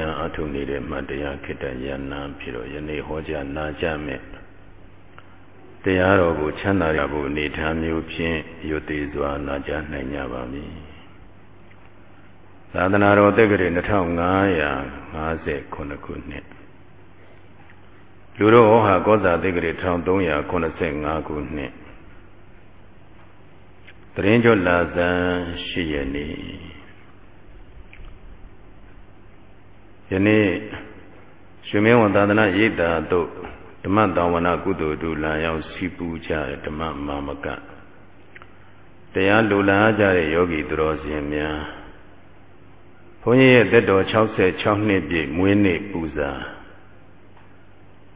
များအထုနေတဲ့မှတရားခေတ္တယန္နာဖြစ်တော့ယနေ့ဟောကြားနာကြမယ်တရားတော်ကိုချမ်းသာရဖို့အနေထားမျိုးဖြင့်ရွတ်သေးစွာနာကြားနိုင်ကြပါမည်သာသနာတော်တက္ကရာ2559ခုနှစ်လူတော်ဟောဟာကောဇာတက္ကရာ1385ခုနှစ်တရင်ကျော်လာဇန်ရှိရနေ့ ယနေ့ရွှေမင်းဝန်သာသနာရိပ်သာတို့ဓမ္မတောင်ဝနာကုသိုလ်တို့လာရောက်စီပူကြတဲ့ဓမ္မမာမကတရားလူလာကြတဲ့ယောဂီသူတော်စင်များဘုန်းကြီးရဲ့သက်တော်66နှစ်ပြည့်မွေးနေ့ပူဇာ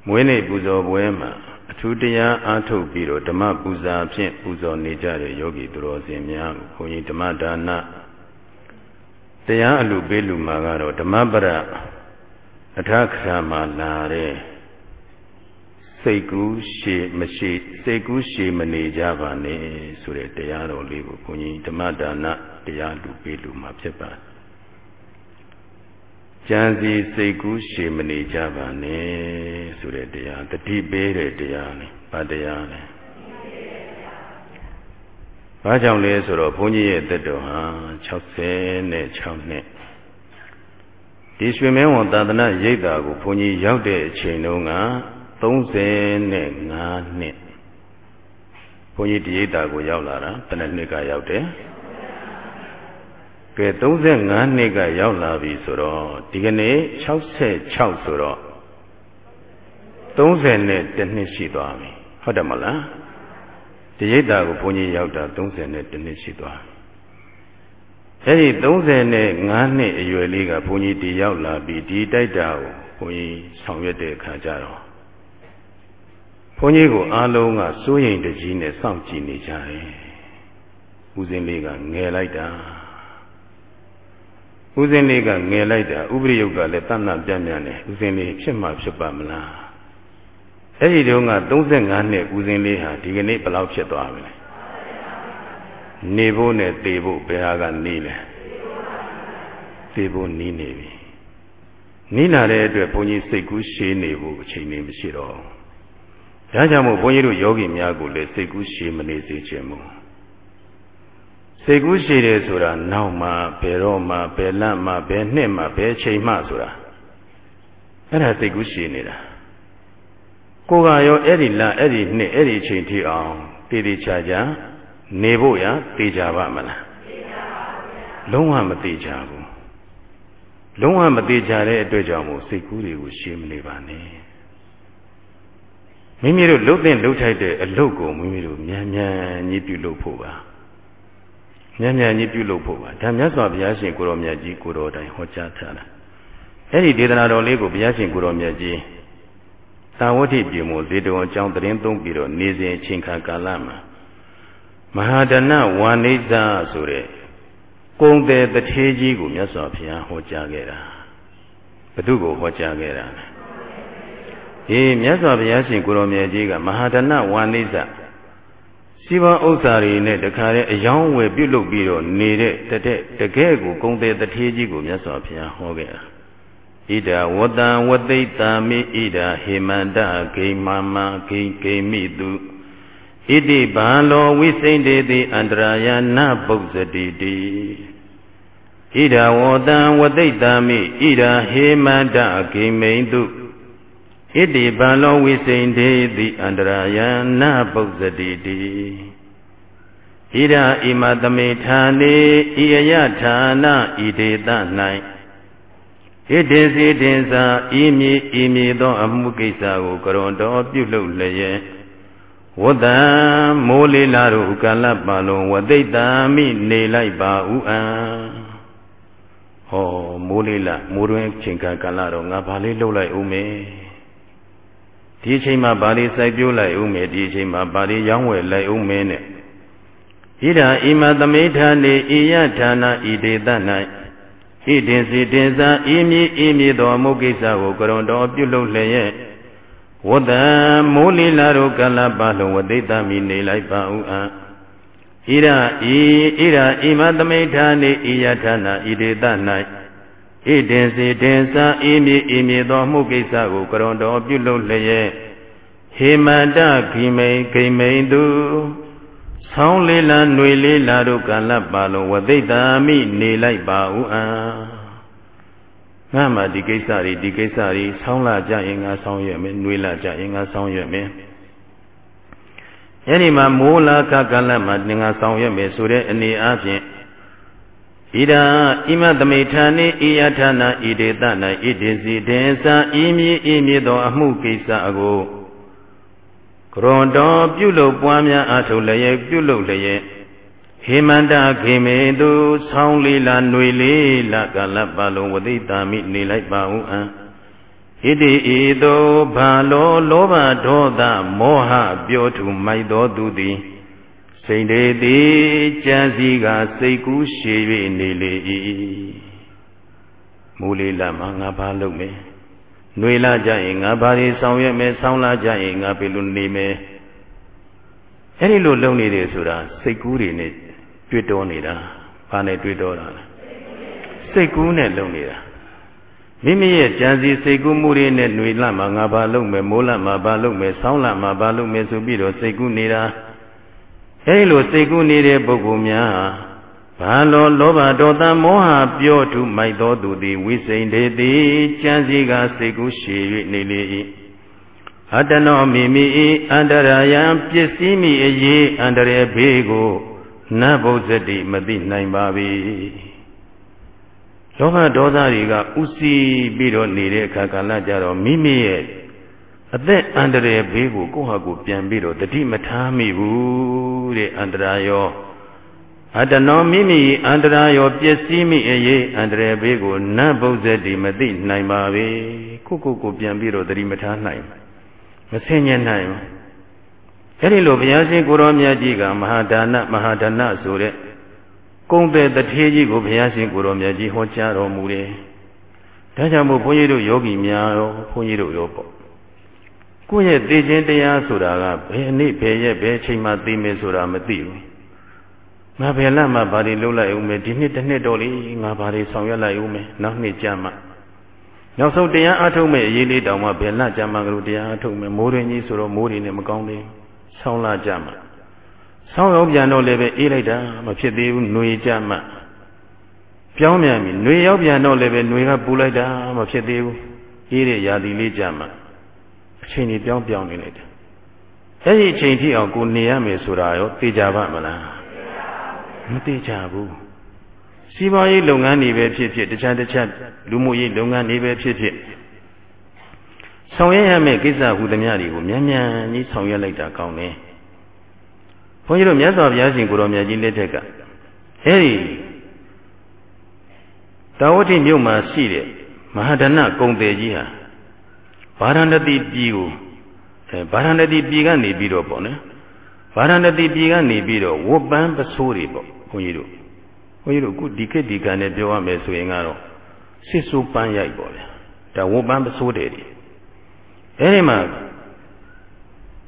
မွေးနေ့ပူဇော်ပွဲမှာအထူးတရားအားထုတ်ပြီးတော့ဓမ္မပူဇာဖြင့်ပူဇော်နေကြတဲ့ယောဂီသူတော်စင်များကိုဘုန်းကြီးဓမ္မဒါန တရားအလူပေးလူမှာကတော့ဓမ္မပရအထခရာမှာလာတဲ့စိတ်ကူးရှည်မရှိစိတ်ကူးရှည်မနေကြပါနဲ့ဆိုတဲ့တရားတော်လေးကိုဘုန်းကြီးဓမ္မဒါနတရားလူပေးလူမှာဖြစ်ပါတယ်ကြံစီစိတ်ကူးရှည်မနေကြပါနဲ့ဆိုတဲ့တရားတတိပေးတဲ့တရားလေဗတ်တရားလေ ဘာကြောင့်လဲဆိုတော့ဘုန်းကြီးရဲ့တက်တော်ဟာ60နဲ့6နှစ်ဒီရွှေမင်းဝန်သာသနာရိပ်သာကိုဘုန်းကြီးရောက်တဲ့အချိန်တုန်းက35နှစ်ဘုန်းကြီးဒီရိပ်သာကိုရောက်လာတာတနည်းနှစ်ကရောက်တယ်ကဲ35နှစ်ကရောက်လာပြီဆိုတော့ဒီကနေ့66ဆိုတော့30နဲ့တနှစ်ရှိသွားပြီဟုတ်တယ်မလားဒီ ရိတ်တာကိုဘုန်းကြီးရောက်တာ30နဲ့တနှစ်ရှိသွားပြီအဲဒီ35နှစ်အရွယ်လေးကဘုန်းကြီးဒီရောက်လာပြီဒီတိုက်တာကိုဘုန်းကြီးဆောင်ရွက်တဲ့အခါကျတော့ဘုန်းကြီးကိုအားလုံးကစိုးရိမ်တကြီးနဲ့စောင့်ကြည့်နေကြတယ်ဦးစင်းလေးကငယ်လိုက်တာဦးစင်းလေးကငယ်လိုက်တာဥပရိယုတ်ကလည်းတဏ္ဍပြန့်ပြန့်နေဦးစင်းလေးဖြစ်မှဖြစ်ပါမလား အဲ့ဒီတုန်းက35နှစ်ဦးစင်းလေးဟာဒီကနေ့ဘယ်လောက်ဖြစ်သွားပြီလဲနေဖို့နဲ့သေဖို့ဘယ်ဟာကနေလဲသေဖို့နီးနေပြီနီးလာတဲ့အတွက်ဘုန်းကြီးစိတ်ကူးရှည်နေဖို့အချိန်နေမရှိတော့ဒါကြောင့်မို့ဘုန်းကြီးတို့ယောဂီများကိုလည်းစိတ်ကူးရှည်မနေစေချင်ဘူးစိတ်ကူးရှိတယ်ဆိုတာနောက်မှဘယ်တော့မှဘယ်လန့်မှဘယ်နှစ်မှဘယ်ချိန်မှဆိုတာအဲ့ဒါစိတ်ကူးရှိနေတာ ကိုကရောအဲ့ဒီလန့်အဲ့ဒီနှစ်အဲ့ဒီချိန်ထိအောင်တည်တည်ချာချာနေဖို့ရသိကြပါမလားသိကြပါဗျာလုံးဝမသိကြဘူးလုံးဝမသိကြတဲ့အတွက်ကြောင့်မို့စိတ်ကူးတွေကိုရှင်းမနေပါနဲ့မိမိတို့လှုပ်တဲ့လှုပ်ထိုက်တဲ့အလုပ်ကိုမိမိတို့မြန်မြန်ကြီးပြုလုပ်ဖို့ပါမြန်မြန်ကြီးပြုလုပ်ဖို့ပါဒါမြတ်စွာဘုရားရှင်ကိုရောမြတ်ကြီးကိုတော်တိုင်ဟောကြားထားတာအဲ့ဒီဒေသနာတော်လေးကိုဘုရားရှင်ကိုရောမြတ်ကြီး သာဝတိပြေမို့ဇေတဝန်အကြောင်းသတင်းသုံးပြီးတော့နေစဉ်အချိန်ခါကာလမှာမဟာဒနဝါနိဇာဆိုတဲ့ကုံတယ်တထေးကြီးကိုမြတ်စွာဘုရားဟောကြားခဲ့တာဘသူကိုဟောကြားခဲ့တာလဲအေးမြတ်စွာဘုရားရှင်ကိုရောမြတ်ကြီးကမဟာဒနဝါနိဇာစီးပွားဥစ္စာတွေနဲ့တခါတည်းအယောင်းဝယ်ပြုတ်လုပ်ပြီးတော့နေတဲ့တတဲ့တကယ်ကိုဂုံတဲ့တထေးကြီးကိုမြတ်စွာဘုရားဟောခဲ့တာ ဣဒဝတံဝသိတံမိဣဒဟေမန္တဂိမမဂိဂိမိတုဣတိဘာလောဝိစိန်တေတိအန္တရာယနာပုဇ္ဇတိတိဣဒဝတံဝသိတံမိဣဒဟေမန္တဂိမိတုဣတိပံလောဝိစိန်ဒေတိအန္တရာယနာပုဇ္ဇတိတိဣဒာဣမသမေဌာနေဣယယဌာနဣဒေတ၌ ဣတေစီတင်စာဤမည်ဤမည်သောအမှုကိစ္စကိုကရွန်တော်ပြုလုပ်လျက်ဝတ္တံမိုးလေးလာတို့ကာလပါလုံးဝသိတ္တမိနေလိုက်ပါဥအံဟောမိုးလေးလာမိုးတွင်ချိန်ကာလတော့ငါဘာလေးလှုပ်လိုက်ဦးမေဒီအချိန်မှာဗာလိစိုက်ပြိုးလိုက်ဦးမယ်ဒီအချိန်မှာဗာလိရောင်းဝယ်လိုက်ဦးမယ်နဲ့ဣဒာဣမသမေဌာနေဣယဌာနဣဒေသ၌ ဣတင်စီတင်စာဤမည်ဤမည်သောမုကိစ္စကိုကရုံတော်ပြုလုပ်လျက်ဝတ္တမိုးလီလာတို့ကလပလုံးဝသိတမိနေလိုက်ပါဦးအံဣရဤဣရဣမသမေဌာနေဣယဌာနဣဒေသ၌ဣတင်စီတင်စာအေးမြေအေးမြေသောမှုကိစ္စကိုကရွန်တော်ပြုလုပ်လျက်ဟေမန္တဂိမိန်ဂိမိန်သူ ဆောင်းလေးလာຫນွေလေးလာတို့ကလပ်ပါလုံးဝသိတာမိနေလိုက်ပါဦးအာငါမှဒီကိစ္စတွေဒီကိစ္စတွေဆောင်းလာကြရင်ငါဆောင်းရွက်မယ်ຫນွေလာကြရင်ငါဆောင်းရွက်မယ်အဲဒီမှာမိုးလာကကလပ်မှာငါဆောင်းရွက်မယ်ဆိုတဲ့အနေအားဖြင့်ဣဒာဣမသမိဌာနေဣယဌာနာဣဒေတနာဣဒေစီတေသာဤမည်ဤမည်သောအမှုကိစ္စကို ကရွန်တော်ပြုလုပ်ပွားများအထုလျက်ပြုလုပ်လျက်ဟေမန္တခေမေသူဆောင်းလေးလာຫນွေလေးလာကလပလုံးဝသိတာမိနေလိုက်ပါဦးအံဣတိဤသို့ဘာလောလောဘဒေါသမောဟပြောထုမိုက်တော်သူသည်စိတ်တေသည်ကြံစည်ကစိတ်ကူးရှည်၍နေလေ၏မူလေးလာမှာငါဘာလုပ်မယ် ຫນွေလာကြရင်ငါဘာတွေဆောင်ရွက်မယ်ဆောင်းလာကြရင်ငါဘယ်လိုနေမယ်အဲ့ဒီလိုလုပ်နေတယ်ဆိုတာစိတ်ကူးတွေနဲ့တွေ့တော်နေတာဘာနဲ့တွေ့တော်တာလဲစိတ်ကူးနဲ့လုပ်နေတာမိမိရဲ့ကြံစည်စိတ်ကူးမှုတွေနဲ့ຫນွေလာမှာငါဘာလုပ်မယ်မိုးလာမှာဘာလုပ်မယ်ဆောင်းလာမှာဘာလုပ်မယ်ဆိုပြီးတော့စိတ်ကူးနေတာအဲဒီလိုစိတ်ကူးနေတဲ့ပုဂ္ဂိုလ်များ ဘာလောလောဘဒေါသမောဟပြောထုမိုက်သောသူသည်ဝိစိန်တေတိကြံစည်ကစိတ်ကူးရှည်၍နေလေ၏အတနောမိမိ၏အန္တရာယံပစ္စည်းမိအရေးအန္တရာယ်ဘေးကိုနတ်ဘုဇတိမသိနိုင်ပါ၏လောဘဒေါသတွေကဥစီပြီးတော့နေတဲ့အခါကာလကြတော့မိမိရဲ့အသက်အန္တရာယ်ဘေးကိုကိုယ့်ဟာကိုယ်ပြန်ပြီးတော့တတိမထားမိဘူးတဲ့အန္တရာရော အတနောမိမိအန္တရာရောပျက်စီးမိအရေးအန္တရာယ်ဘေးကိုနတ်ဘုဇ္ဇတိမသိနိုင်ပါပဲကိုကိုကိုပြန်ပြီးတော့တတိမထားနိုင်မဆင်ញံနိုင်အဲ့ဒီလိုဘုရားရှင်ကိုရောမြတ်ကြီးကမဟာဒါနမဟာဒါနဆိုတဲ့ကုံတဲ့တထေးကြီးကိုဘုရားရှင်ကိုရောမြတ်ကြီးဟောကြားတော်မူတယ်ဒါကြောင့်မို့ဘုန်းကြီးတို့ယောဂီများရောဘုန်းကြီးတို့ရောပေါ့ကိုယ့်ရဲ့သိခြင်းတရားဆိုတာကဘယ်နေ့ဘယ်ရက်ဘယ်ချိန်မှသိမယ်ဆိုတာမသိဘူး ငါဘယ်လမှဘာတွေလုပ်လိုက်ဦးမယ်ဒီနှစ်တစ်နှစ်တော့လေငါဘာတွေဆောင်ရွက်လိုက်ဦးမယ်နောက်နှစ်ကြာမှနောက်ဆုံးတရားအထုတ်မဲ့အရေးလေးတောင်မှဘယ်လကြာမှကလေးတရားအထုတ်မယ်မိုးရင်းကြီးဆိုတော့မိုးတွေနဲ့မကောင်းသေးဆောင်းလာကြမှဆောင်းရောက်ပြန်တော့လည်းပဲအေးလိုက်တာမဖြစ်သေးဘူးຫນွေကြမှပြောင်းပြန်ပြီຫນွေရောက်ပြန်တော့လည်းပဲຫນွေကပူလိုက်တာမဖြစ်သေးဘူးအေးတဲ့ရာသီလေးကြမှအချိန်ကြီးပြောင်းပြောင်းနေလိုက်တယ်အဲ့ဒီအချိန်ထိအောင်ကိုနေရမယ်ဆိုတာရောသိကြပါမလား မသိကြဘူးစီးပွားရေးလုပ်ငန်းတွေပဲဖြစ်ဖြစ်တခြားတခြားလူမှုရေးလုပ်ငန်းတွေပဲဖြစ်ဖြစ်ဆောင်ရွက်ရမယ့်ကိစ္စဟူသမျှတွေကိုမြန်မြန်ကြီးဆောင်ရွက်လိုက်တာကောင်းတယ်ဘုန်းကြီးတို့မြတ်စွာဘုရားရှင်ကိုရောမြတ်ကြီးလက်ထက်ကအဲဒီတာဝတိမြို့မှာရှိတဲ့မဟာဒနကုံတယ်ကြီးဟာဗာရာဏသီပြည်ကိုအဲဗာရာဏသီပြည်ကနေပြီးတော့ပေါ့နော်ဗာရာဏသီပြည်ကနေပြီးတော့ဝတ်ပန်းပစိုးတွေပေါ့ ဘုန်းကြီးတို့ဘုန်းကြီးတို့အခုဒီခေတ်ဒီကံနဲ့ပြောရမယ်ဆိုရင်ကတော့စစ်ဆိုးပန်းရိုက်ပေါ့ဗျာဒါဝတ်ပန်းပစိုးတယ်တွေအဲဒီမှာ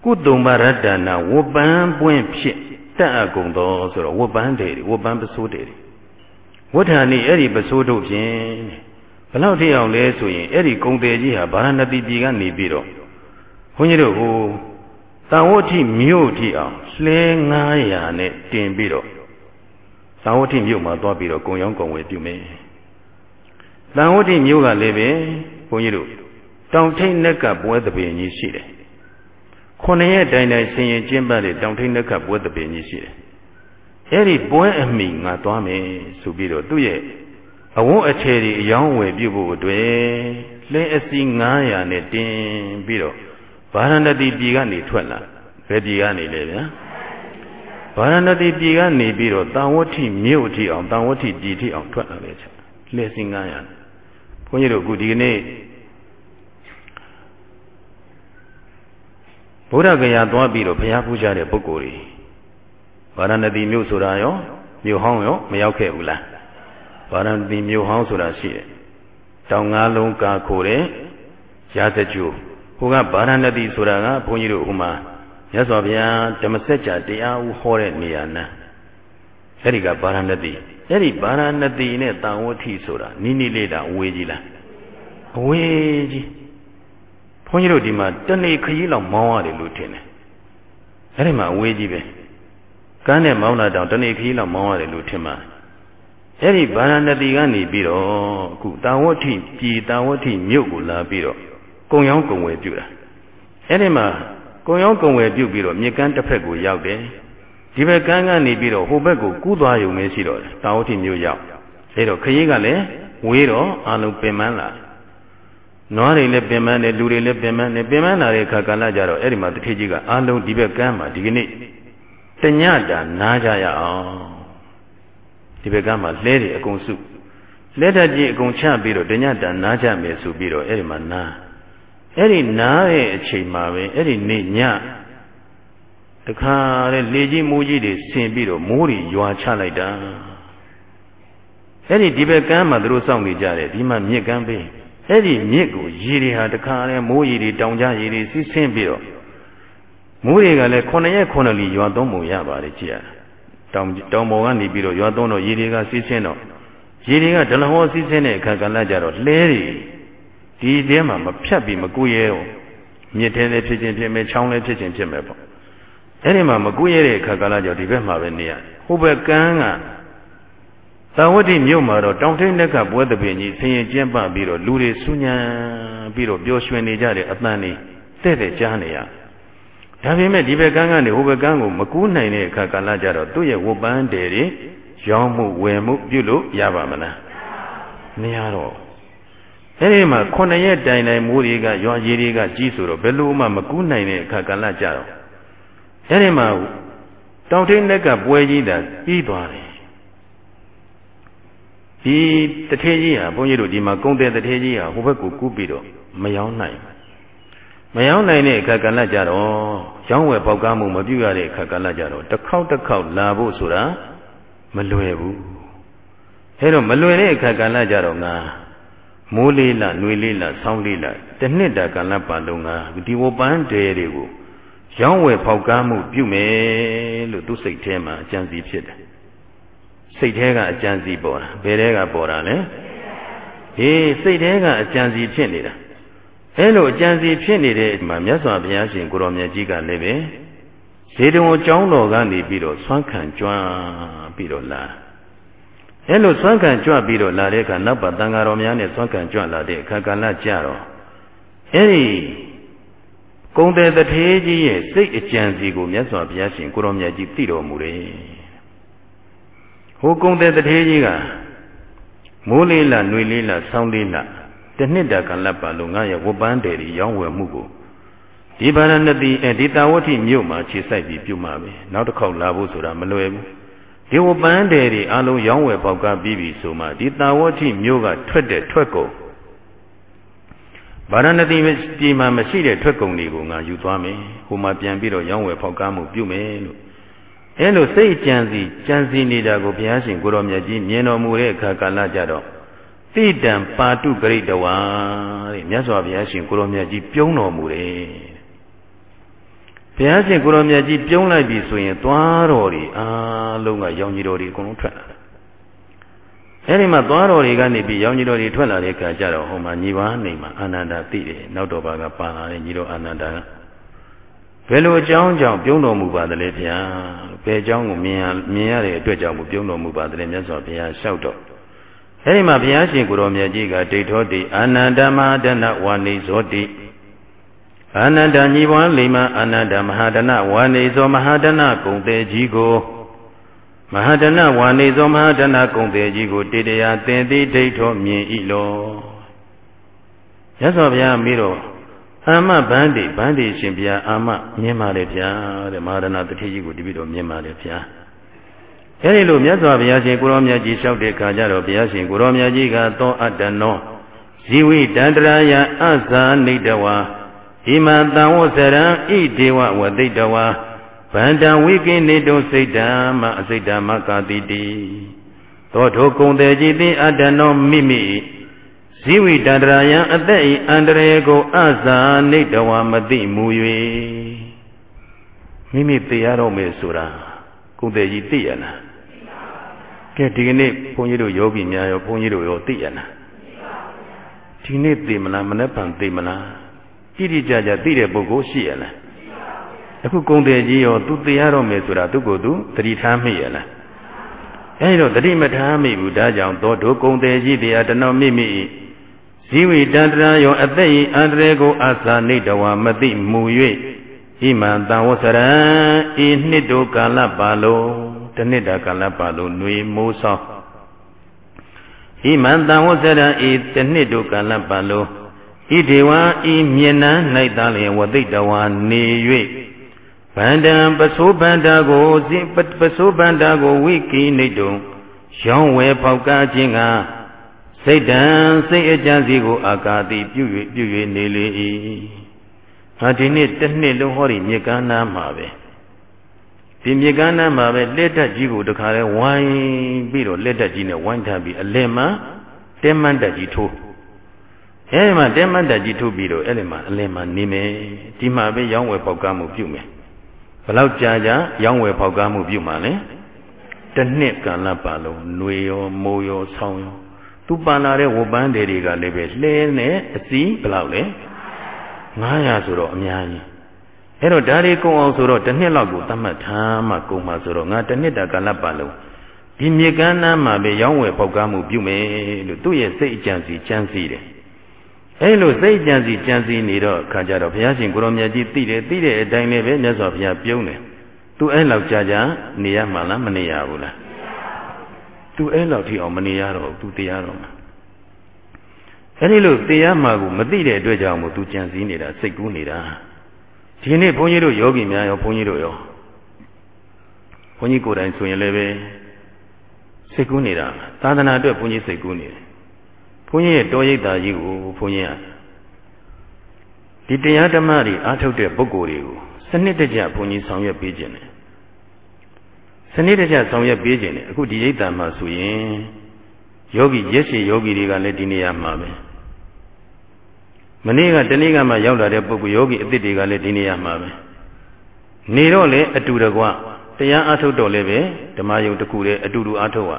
ကုတုံဘရတ္တနာဝတ်ပန်းပွင့်ဖြစ်တတ်အကုန်သောဆိုတော့ဝတ်ပန်းတယ်ဝတ်ပန်းပစိုးတယ်ဝဋ္ဌာနိအဲ့ဒီပစိုးတို့ဖြင့်ဘလောက်ထိအောင်လဲဆိုရင်အဲ့ဒီကုံတယ်ကြီးဟာဗာရာဏသီပြည်ကနေပြီးတော့ဘုန်းကြီးတို့ဟိုတန်ဝဋ္ထိမြို့ထိအောင်လှဲ900နဲ့တင်ပြီးတော့ တန်ဝဋ္ထိမြို့မှာသွားပြီးတော့ကုံရောင်းကုံဝယ်ပြုမယ်တန်ဝဋ္ထိမြို့ကလည်းပဲဘုန်းကြီးတို့တောင်ထိပ်နက်ကပွဲသဘင်ကြီးရှိတယ်ခုနှစ်ရက်တိုင်တိုင်ဆင်ရင်ကျင်းပတဲ့တောင်ထိပ်နက်ကပွဲသဘင်ကြီးရှိတယ်အဲ့ဒီပွဲအမိငါသွားမယ်ဆိုပြီးတော့သူ့ရဲ့အဝတ်အခြေတွေအယောင်းဝယ်ပြုဖို့အတွက်လဲအစီ900နဲ့တင်ပြီးတော့ဗာရာဏသီပြည်ကနေထွက်လာဘယ်ပြည်ကနေလဲဗျာ ဗာရာဏသီပြည်ကနေပြီးတော့တန်ဝဋ္ထိမြို့ထိအောင်တန်ဝဋ္ထိပြည်ထိအောင်ထွက်လာတယ်ချက်လဲစီ900ဘုန်းကြီးတို့အခုဒီကနေ့ဘုရားကရာသွားပြီးတော့ဘုရားပူဇော်တဲ့ပုဂ္ဂိုလ်တွေဗာရာဏသီမြို့ဆိုတာရောမြို့ဟောင်းရောမရောက်ခဲ့ဘူးလားဗာရဏသီမြို့ဟောင်းဆိုတာရှိတယ်။တောင်ငါးလုံးကာခိုတဲ့ရာဇကြိုဟိုကဗာရဏသီဆိုတာကဘုန်းကြီးတို့ဥမာ မြတ်စွာဘုရားဓမ္မစကြာတရားဥဟောတဲ့နေရာနာအဲ့ဒီကဗာရဏသီအဲ့ဒီဗာရာဏသီနဲ့တာဝတိဆိုတာနိနိလေးတာအဝေးကြီးလားအဝေးကြီးဘုန်းကြီးတို့ဒီမှာတနေ့ခရီးလောက်မောင်းရတယ်လို့ထင်တယ်အဲ့ဒီမှာအဝေးကြီးပဲကမ်းနဲ့မောင်းတာတောင်တနေ့ခရီးလောက်မောင်းရတယ်လို့ထင်ပါတယ်အဲ့ဒီဗာရာဏသီကနေပြီးတော့အခုတာဝတိပြည်တာဝတိမြို့ကိုလာပြီးတော့ကုံရောင်းကုံဝယ်ပြုတာအဲ့ဒီမှာ ကုံရောင်းကုံဝယ်ပြုပြီးတော့မြေကမ်းတစ်ဖက်ကိုရောက်တယ်ဒီဘက်ကမ်းကနေပြီးတော့ဟိုဘက်ကိုကူးသွားရုံနဲ့ရှိတော့တယ်တာဝတိမြို့ရောက်အဲ့တော့ခရီးကလည်းဝေးတော့အလုံးပင်ပန်းလာနွားတွေလည်းပင်ပန်းတယ်လူတွေလည်းပင်ပန်းတယ်ပင်ပန်းလာတဲ့အခါကလည်းကြတော့အဲ့ဒီမှာတထေကြီးကအလုံးဒီဘက်ကမ်းမှာဒီကနေ့တညတာနားကြရအောင်ဒီဘက်ကမှလဲတွေအကုန်စုလက်ထပ်ကြီးအကုန်ချပြီးတော့တညတာနားကြမယ်ဆိုပြီးတော့အဲ့ဒီမှာနား အဲ့ဒီနားရဲ့အချိန်မှာပဲအဲ့ဒီနေ့ညတခါတဲ့လေကြီးမိုးကြီးတွေဆင်ပြီးတော့မိုးတွေရွာချလိုက်တာအဲ့ဒီဒီဘက်ကမ်းမှာသူတို့စောင့်နေကြတယ်ဒီမှာမြစ်ကမ်းပဲအဲ့ဒီမြစ်ကိုရေတွေဟာတခါလဲမိုးရေတွေတောင်ကြရေတွေစီးဆင်းပြီးတော့မိုးတွေကလည်း9ရက်9လီရွာသုံးပုံရပါတယ်ကြည့်ရတောင်တောင်ပေါ်ကနေပြီးတော့ရွာသုံးတော့ရေတွေကစီးဆင်းတော့ရေတွေကဒလဟောစီးဆင်းတဲ့အခါကလည်းကြတော့လဲတွေ ဒီထဲမှာမဖြတ်ပြီးမကူရဲတော့မြစ်ထဲလည်းဖြစ်ခြင်းဖြစ်မယ်ချောင်းလည်းဖြစ်ခြင်းဖြစ်မယ်ပေါ့အဲ့ဒီမှာမကူရဲတဲ့အခါကလည်းကြတော့ဒီဘက်မှာပဲနေရဟိုဘက်ကန်းကသာဝတိမြို့မှာတော့တောင်ထိန်လက်ကပွဲသဘင်ကြီးဆင်ရင်ကျင်းပပြီးတော့လူတွေဆူညံပြီးတော့ပျော်ရွှင်နေကြတဲ့အတန်လေးတဲ့တဲ့ကြားနေရဒါပေမဲ့ဒီဘက်ကန်းကနေဟိုဘက်ကန်းကိုမကူးနိုင်တဲ့အခါကာလကြတော့သူ့ရဲ့ဝပန်းတယ်တွေရောင်းမှုဝယ်မှုပြုလို့ရပါမလားမရတော့ အဲဒီမှာခုနှစ်ရက်တိုင်တိုင်မိုးတွေကရွာကြီးတွေကကြီးဆိုတော့ဘယ်လိုမှမကူးနိုင်တဲ့အခါကာလကြတော့အဲဒီမှာတောင်ထိန်လက်ကပွဲကြီးတာပြီးသွားတယ်ဒီတထေးကြီးဟာဘုန်းကြီးတို့ဒီမှာကုန်းတဲ့တထေးကြီးဟာဟိုဘက်ကိုကူးပြီးတော့မယောင်းနိုင်မယောင်းနိုင်တဲ့အခါကလည်းကြတော့ရောင်းဝယ်ပေါက်ကားမှုမပြုရတဲ့အခါကလည်းကြတော့တစ်ခေါက်တစ်ခေါက်လာဖို့ဆိုတာမလွယ်ဘူးအဲတော့မလွယ်တဲ့အခါကလည်းကြတော့ငါ မိုးလေးလားနှွေလေးလားဆောင်းလေးလားတစ်နှစ်တာကလည်းပါလုံးငါဒီဝပန်းတဲတွေကိုရောင်းဝယ်ပေါက်ကားမှုပြုမယ်လို့သူစိတ်ထဲမှာအကြံစီဖြစ်တယ်စိတ်ထဲကအကြံစီပေါ်တာဘယ်ထဲကပေါ်တာလဲဟေးစိတ်ထဲကအကြံစီဖြစ်နေတာအဲလိုအကြံစီဖြစ်နေတဲ့မှာမြတ်စွာဘုရားရှင်ကိုရောင်မြတ်ကြီးကလည်းပဲဇေတဝန်ကျောင်းတော်ကနေပြီးတော့ဆွမ်းခံကြွပြီးတော့လာ အဲလိုဆွမ်းခံကြွပြီးတော့လာတဲ့အခါနောက်ပါတန်ဃာတော်များနဲ့ဆွမ်းခံကြွလာတဲ့အခါကလည်းကြတော့အဲဒီကုံတဲ့တထေးကြီးရဲ့စိတ်အကြံစီကိုမြတ်စွာဘုရားရှင်ကိုရောင်မြတ်ကြီးသိတော်မူတယ်ဟိုကုံတဲ့တထေးကြီးကမိုးလေးလားနှွေလေးလားဆောင်းလေးလားတနှစ်တာကလပ်ပါလို့ငါရဲ့ဝပန်းတယ်ရောင်းဝယ်မှုကိုဒီဗာရဏသီအဲဒီတာဝတိမြို့မှာခြေဆိုင်ပြီးပြုမှာပဲနောက်တစ်ခေါက်လာဖို့ဆိုတာမလွယ်ဘူး ဒီဝပန်းတယ်တွေအလုံးရောင်းဝယ်ပေါက်ကားပြီးပြီဆိုမှဒီတာဝတိမြို့ကထွက်တဲ့ထွက်ကုန်ဗာရဏသီပြည်မှာမရှိတဲ့ထွက်ကုန်တွေကိုငါယူသွားမယ်ဟိုမှာပြန်ပြီးတော့ရောင်းဝယ်ပေါက်ကားမှုပြုမယ်လို့အဲလိုစိတ်ကြံစီကြံစီနေတာကိုဘုရားရှင်ကိုရောမြတ်ကြီးမြင်တော်မူတဲ့အခါကာလကြတော့တိတံပါတုဂရိတဝါတဲ့မြတ်စွာဘုရားရှင်ကိုရောမြတ်ကြီးပြုံးတော်မူတယ် ဘုရားရှင်ကိုရောမြတ်ကြီးပြုံးလိုက်ပြီဆိုရင်သွားတော်တွေအားလုံးကရောင်ကြီးတော်တွေအကုန်လုံးထွက်လာတယ်အဲဒီမှာသွားတော်တွေကနေပြီးရောင်ကြီးတော်တွေထွက်လာတဲ့အခါကျတော့ဟိုမှာညီပါနေမှာအာနန္ဒာသိတယ်နောက်တော်ဘာကပါလာတယ်ညီတော်အာနန္ဒာကဘယ်လိုအကြောင်းကြောင့်ပြုံးတော်မူပါသလဲဗျာဘယ်အကြောင်းကိုမြင်ရမြင်ရတဲ့အတွက်ကြောင့်ပြုံးတော်မူပါသလဲမြတ်စွာဘုရားလျှောက်တော့အဲဒီမှာဘုရားရှင်ကိုရောမြတ်ကြီးကဒိဋ္ဌောတိအာနန္ဒမဟာဒနဝါနေဇောတိ အာနန္ဒညီပွားလိမ္မာအာနန္ဒမဟာဒနဝါနေဇောမဟာဒနဂုံသေးကြီးကိုမဟာဒနဝါနေဇောမဟာဒနဂုံသေးကြီးကိုတေတရာသင်သည်ဒိဋ္ဌောမြင်၏လောရသော်ဘုရားမိတော့အာမဗန္တိဗန္တိရှင်ဘုရားအာမမြင်ပါလေဗျာတဲ့မဟာဒနတတိကြီးကိုတပိတော့မြင်ပါလေဗျာအဲဒီလိုမြတ်စွာဘုရားရှင်ကိုရောမြတ်ကြီးလျှောက်တဲ့ခါကျတော့ဘုရားရှင်ကိုရောမြတ်ကြီးကသောအတ္တနောဇီဝိတန္တရာယအဇာနိတဝါ ဣမတံဝဆရံဣဒေဝဝသိတဝါဗန္တံဝိကိနေတုစိတ်တံမအစိတ်တမကာတိတိသောထိုကုံတယ်ကြည်သည်အတ္တနောမိမိဇီဝိတန္တရာယအသက်ဤအန္တရေကိုအဇာနိတဝါမသိမူ၍မိမိသိရတော့မယ်ဆိုတာကုံတယ်ကြီးသိရလားဟကဲဒီကနေ့ဘုန်းကြီးတို့ယောဂီများရောဘုန်းကြီးတို့ရောသိရလားဒီနေ့သိမလားမနေ့ကသိမလား ကြည့်ကြကြသိတဲ့ပုဂ္ဂိုလ်ရှိရလားအခုကုံတယ်ကြီးရောသူသိရတော့မယ်ဆိုတာသူ့ကိုယ်သူသတိထားမိရလားအဲဒီတော့သတိမထားမိဘူးဒါကြောင့်သောတို့ကုံတယ်ကြီးတရားတဏောမိမိဇီဝိတန္တရာယောအသက်ဤအန္တရေကိုအာသာနေတဝါမသိမူ၍ဣမံတံဝဆရံဤနှစ်တို့ကာလပါလုံးတနှစ်တာကာလပါလုံးຫນွေမိုးဆောင်ဣမံတံဝဆရံဤတနှစ်တို့ကာလပါလုံး ဣဒေဝဤမြင်နန်း၌သာလျင်ဝသိတဝါနေ၍ဗန္တံပစိုးဗန္တာကိုစိပစိုးဗန္တာကိုဝိကိနေတုံရောင်းဝယ်ပေါက်ကားခြင်းကစိတ်တံစိတ်အကြံစီကိုအာကာတိပြု၍ပြု၍နေလေ၏ဟာဒီနေ့တစ်နှစ်လုံးဟောဒီမြေကမ်းနားမှာပဲဒီမြေကမ်းနားမှာပဲလက်တက်ကြီးကိုတခါလဲဝိုင်းပြီးတော့လက်တက်ကြီးနဲ့ဝိုင်းထားပြီးအလယ်မှာတဲမန်းတက်ကြီးထိုး အဲဒီမှာတဲမန်းတက်ကြီးထိုးပြီးတော့အဲဒီမှာအလယ်မှာနေမယ်ဒီမှာပဲရောင်းဝယ်ပေါက်ကားမှုပြုမယ်ဘလောက်ကြာကြာရောင်းဝယ်ပေါက်ကားမှုပြုမှာလဲတစ်နှစ်ကာလပါလုံးຫນွေရောမိုးရောဆောင်းရောသူပန်လာတဲ့ဝပန်းတွေတွေကလည်းပဲလှဲနဲ့အစီဘယ်လောက်လဲ900ဆိုတော့အများကြီးအဲ့တော့ဒါတွေကုန်အောင်ဆိုတော့တစ်နှစ်လောက်ကိုသတ်မှတ်ထားမှကုန်မှာဆိုတော့ငါတစ်နှစ်တာကာလပတ်လုံးဒီမြေကမ်းနားမှာပဲရောင်းဝယ်ပေါက်ကားမှုပြုမယ်လို့သူ့ရဲ့စိတ်အကြံစီကြံစီတယ် အဲ့လိုစိတ်ကြံစီကြံစီနေတော့ခါကြတော့ဘုရားရှင်ကိုရောမြတ်ကြီးသိတယ်သိတဲ့အတိုင်းလည်းပဲမြတ်စွာဘုရားပြုံးတယ်သူအဲ့လောက်ကြာကြာနေရမှာလားမနေရဘူးလားသူအဲ့လောက်ထိအောင်မနေရတော့သူတရားတော်မှာအဲ့ဒီလိုတရားမှာကိုမသိတဲ့အတွက်ကြောင့်မို့သူကြံစည်နေတာစိတ်ကူးနေတာဒီနေ့ဘုန်းကြီးတို့ယောဂီများရောဘုန်းကြီးတို့ရောဘုန်းကြီးကိုယ်တိုင်ဆိုရင်လည်းပဲစိတ်ကူးနေတာသာသနာအတွက်ဘုန်းကြီးစိတ်ကူးနေတယ် ဘုန်းကြီးရဲ့တော်ရိပ်သာကြီးကိုဘုန်းကြီးကဒီတရားဓမ္မတွေအားထုတ်တဲ့ပုဂ္ဂိုလ်တွေကိုစနစ်တကျဘုန်းကြီးဆောင်ရွက်ပေးခြင်းတယ်စနစ်တကျဆောင်ရွက်ပေးခြင်းတယ်အခုဒီရိပ်သာမှာဆိုရင်ယောဂီရက်ရှိယောဂီတွေကလည်းဒီနေရာမှာပဲမနေ့ကတနေ့ကမှရောက်လာတဲ့ပုဂ္ဂိုလ်ယောဂီအစ်စ်တွေကလည်းဒီနေရာမှာပဲနေတော့လေအတူတကွတရားအထုတ်တော့လည်းပဲဓမ္မယုံတစ်ခုတည်းအတူတူအထုတ်ရ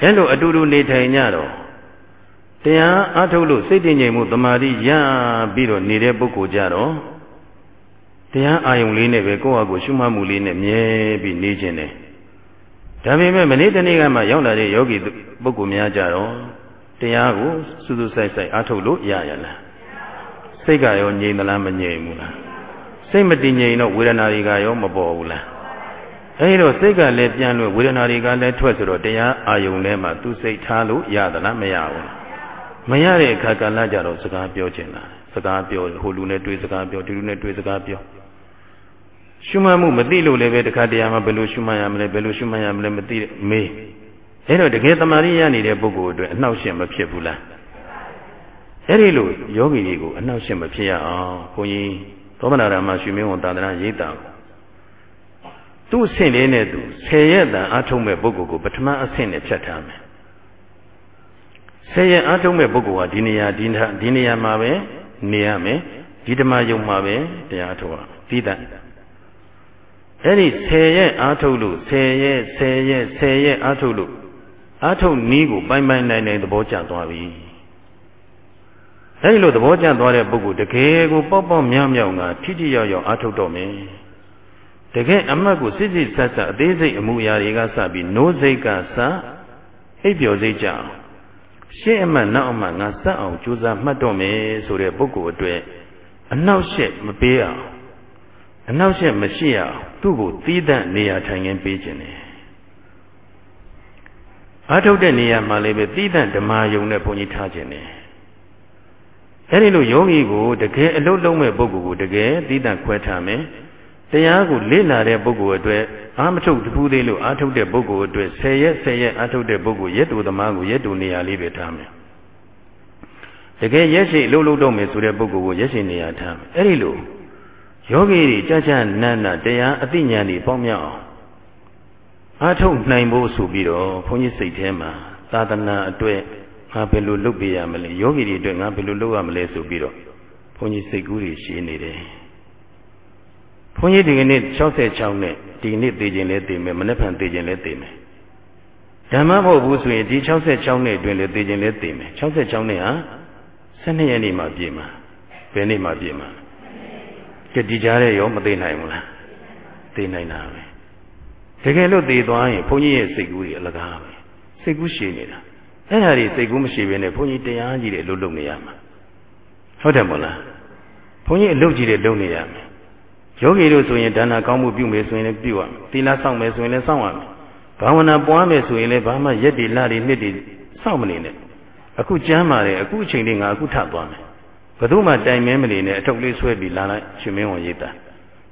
အဲလိုအတူတူနေထိုင်ကြတော့ တရားအထုတ်လို့စိတ်တည်ငြိမ်မှုတမာတိရပြီးတော့နေတဲ့ပုဂ္ဂိုလ်ကြတော့တရားအာယုံလေးနဲ့ပဲကိုယ့်ဟာကိုယ်ရှုမှတ်မှုလေးနဲ့မြဲပြီးနေခြင်းတယ်ဒါပေမဲ့မနေ့တနေ့ကမှရောက်လာတဲ့ယောဂီပုဂ္ဂိုလ်များကြတော့တရားကိုစူးစူးဆိုင်ဆိုင်အားထုတ်လို့ရရလားစိတ်ကရောငြိမ်သလားမငြိမ်ဘူးလားစိတ်မတည်ငြိမ်တော့ဝေဒနာတွေကရောမပေါ်ဘူးလားအဲဒီတော့စိတ်ကလည်းပြန်လို့ဝေဒနာတွေကလည်းထွက်ဆိုတော့တရားအာယုံထဲမှာသူစိတ်ထားလို့ရသလားမရဘူးလား မရတဲ့အခါကလည်းကြတော့စကားပြောချင်တာစကားပြောဟိုလူနဲ့တွေ့စကားပြောဒီလူနဲ့တွေ့စကားပြောရှုမှတ်မှုမသိလို့လည်းပဲတခါတရံမှာဘယ်လိုရှုမှတ်ရမလဲဘယ်လိုရှုမှတ်ရမလဲမသိမေးအဲ့တော့တကယ်တမာရီရနေတဲ့ပုဂ္ဂိုလ်အတွက်အနှောက်အယှက်မဖြစ်ဘူးလားအဲ့ဒီလိုယောဂီတွေကိုအနှောက်အယှက်မဖြစ်ရအောင်ဘုန်းကြီးသောမနာရမရွှေမင်းဝန်သာသနာရိပ်တာသူ့အဆင့်လေးနဲ့သူဆယ်ရက်တန်အထုံးမဲ့ပုဂ္ဂိုလ်ကိုပထမအဆင့်နဲ့ဖြတ်ထားမယ် ဆယ်ရက်အထုံးမဲ့ပုဂ္ဂိုလ်ဟာဒီနေရာဒီဒီနေရာမှာပဲနေရမယ်ဒီဓမ္မယုံမှာပဲတရားထုတ်ရပြီးတတ်အဲ့ဒီ10ရက်အားထုတ်လို့10ရက်10ရက်10ရက်အားထုတ်လို့အားထုတ်နီးကိုပိုင်ပိုင်နိုင်နိုင်သဘောကျသွားပြီအဲ့ဒီလိုသဘောကျသွားတဲ့ပုဂ္ဂိုလ်တကယ်ကိုပေါ့ပေါ့မြောင်မြောင်ကထိထိရောက်ရောက်အားထုတ်တော့မယ်တကယ်အမတ်ကိုစစ်စစ်ဆက်ဆက်အသေးစိတ်အမှုအရာတွေကစပြီးနိုးစိတ်ကစအိပ်ပျော်စိတ်ကြအောင် ရှင်းအမှတ်နောက်အမှတ်ငါစက်အောင်ကြိုးစားမှတ်တော့မယ်ဆိုတဲ့ပုဂ္ဂိုလ်အတွက်အနှောက်အယှက်မပေးအောင်အနှောက်အယှက်မရှိအောင်သူ့ကိုသီးသန့်နေရာထိုင်ခင်းပေးခြင်းတယ်အားထုတ်တဲ့နေရာမှာလည်းပဲသီးသန့်ဓမ္မယုံနဲ့ဘုန်းကြီးထားခြင်းတယ်အဲဒီလိုယောဂီကိုတကယ်အလုတ်လုံးမဲ့ပုဂ္ဂိုလ်ကိုတကယ်သီးသန့်ခွဲထားမယ် တရားကိုလေ့လာတဲ့ပုဂ္ဂိုလ်အတွက်အာမထုတ်တခုသေးလို့အာထုတ်တဲ့ပုဂ္ဂိုလ်အတွက်10ရက်10ရက်အာထုတ်တဲ့ပုဂ္ဂိုလ်ရက်တူသမားကိုရက်တူနေရာလေးပဲထားမယ်တကယ်ရက်ရှိလှုပ်လှုပ်တော့မယ်ဆိုတဲ့ပုဂ္ဂိုလ်ကိုရက်ရှိနေရာထားမယ်အဲ့ဒီလိုယောဂီတွေကြကြနန်းနာတရားအသိဉာဏ်တွေပေါင်းမြောက်အောင်အားထုတ်နိုင်ဖို့ဆိုပြီးတော့ဘုန်းကြီးစိတ်ထဲမှာသာသနာအတွက်ငါဘယ်လိုလုပ်ပေးရမလဲယောဂီတွေအတွက်ငါဘယ်လိုလုပ်ရမလဲဆိုပြီးတော့ဘုန်းကြီးစိတ်ကူးတွေရှိနေတယ် ဘုန်းကြီးဒီကနေ့66နဲ့ဒီနေ့သိခြင်းလဲသိမယ်မနေ့ဖန်သိခြင်းလဲသိမယ်ဓမ္မမဟုတ်ဘူးဆိုရင်ဒီ66နှစ်အတွင်းလေသိခြင်းလေသိမယ်66နှစ်ဟာ12ရက်နေ့မှပြည့်မှာဘယ်နေ့မှပြည့်မှာကြဒီကြားတဲ့ရောမသိနိုင်ဘူးလားသိနိုင်တာပဲတကယ်လို့သိသွားရင်ဘုန်းကြီးရဲ့စိတ်ကူးတွေအလကားပဲစိတ်ကူးရှည်နေတာအဲ့ဒါတွေစိတ်ကူးမရှိဘဲနဲ့ဘုန်းကြီးတရားကြီးတွေလှုပ်လှုပ်နေရမှာဟုတ်တယ်မို့လားဘုန်းကြီးအလုပ်ကြီးတွေလုပ်နေရမ ယ်ယောဂီတို့ဆိုရင်ဒါနကောင်းမှုပြုမယ်ဆိုရင်လည်းပြုရမယ်သီလစောင့်မယ်ဆိုရင်လည်းစောင့်ရမယ်ဘာဝနာပွားမယ်ဆိုရင်လည်းဘာမှရက်တွေလတွေနှစ်တွေစောင့်မနေနဲ့အခုကျမ်းပါတယ်အခုအချိန်လေးငါအခုထပ်သွားမယ်ဘယ်သူမှတိုင်မဲမနေနဲ့အထုပ်လေးဆွဲပြီးလာလိုက်ရှင်မင်းဝန်ရိပ်တာ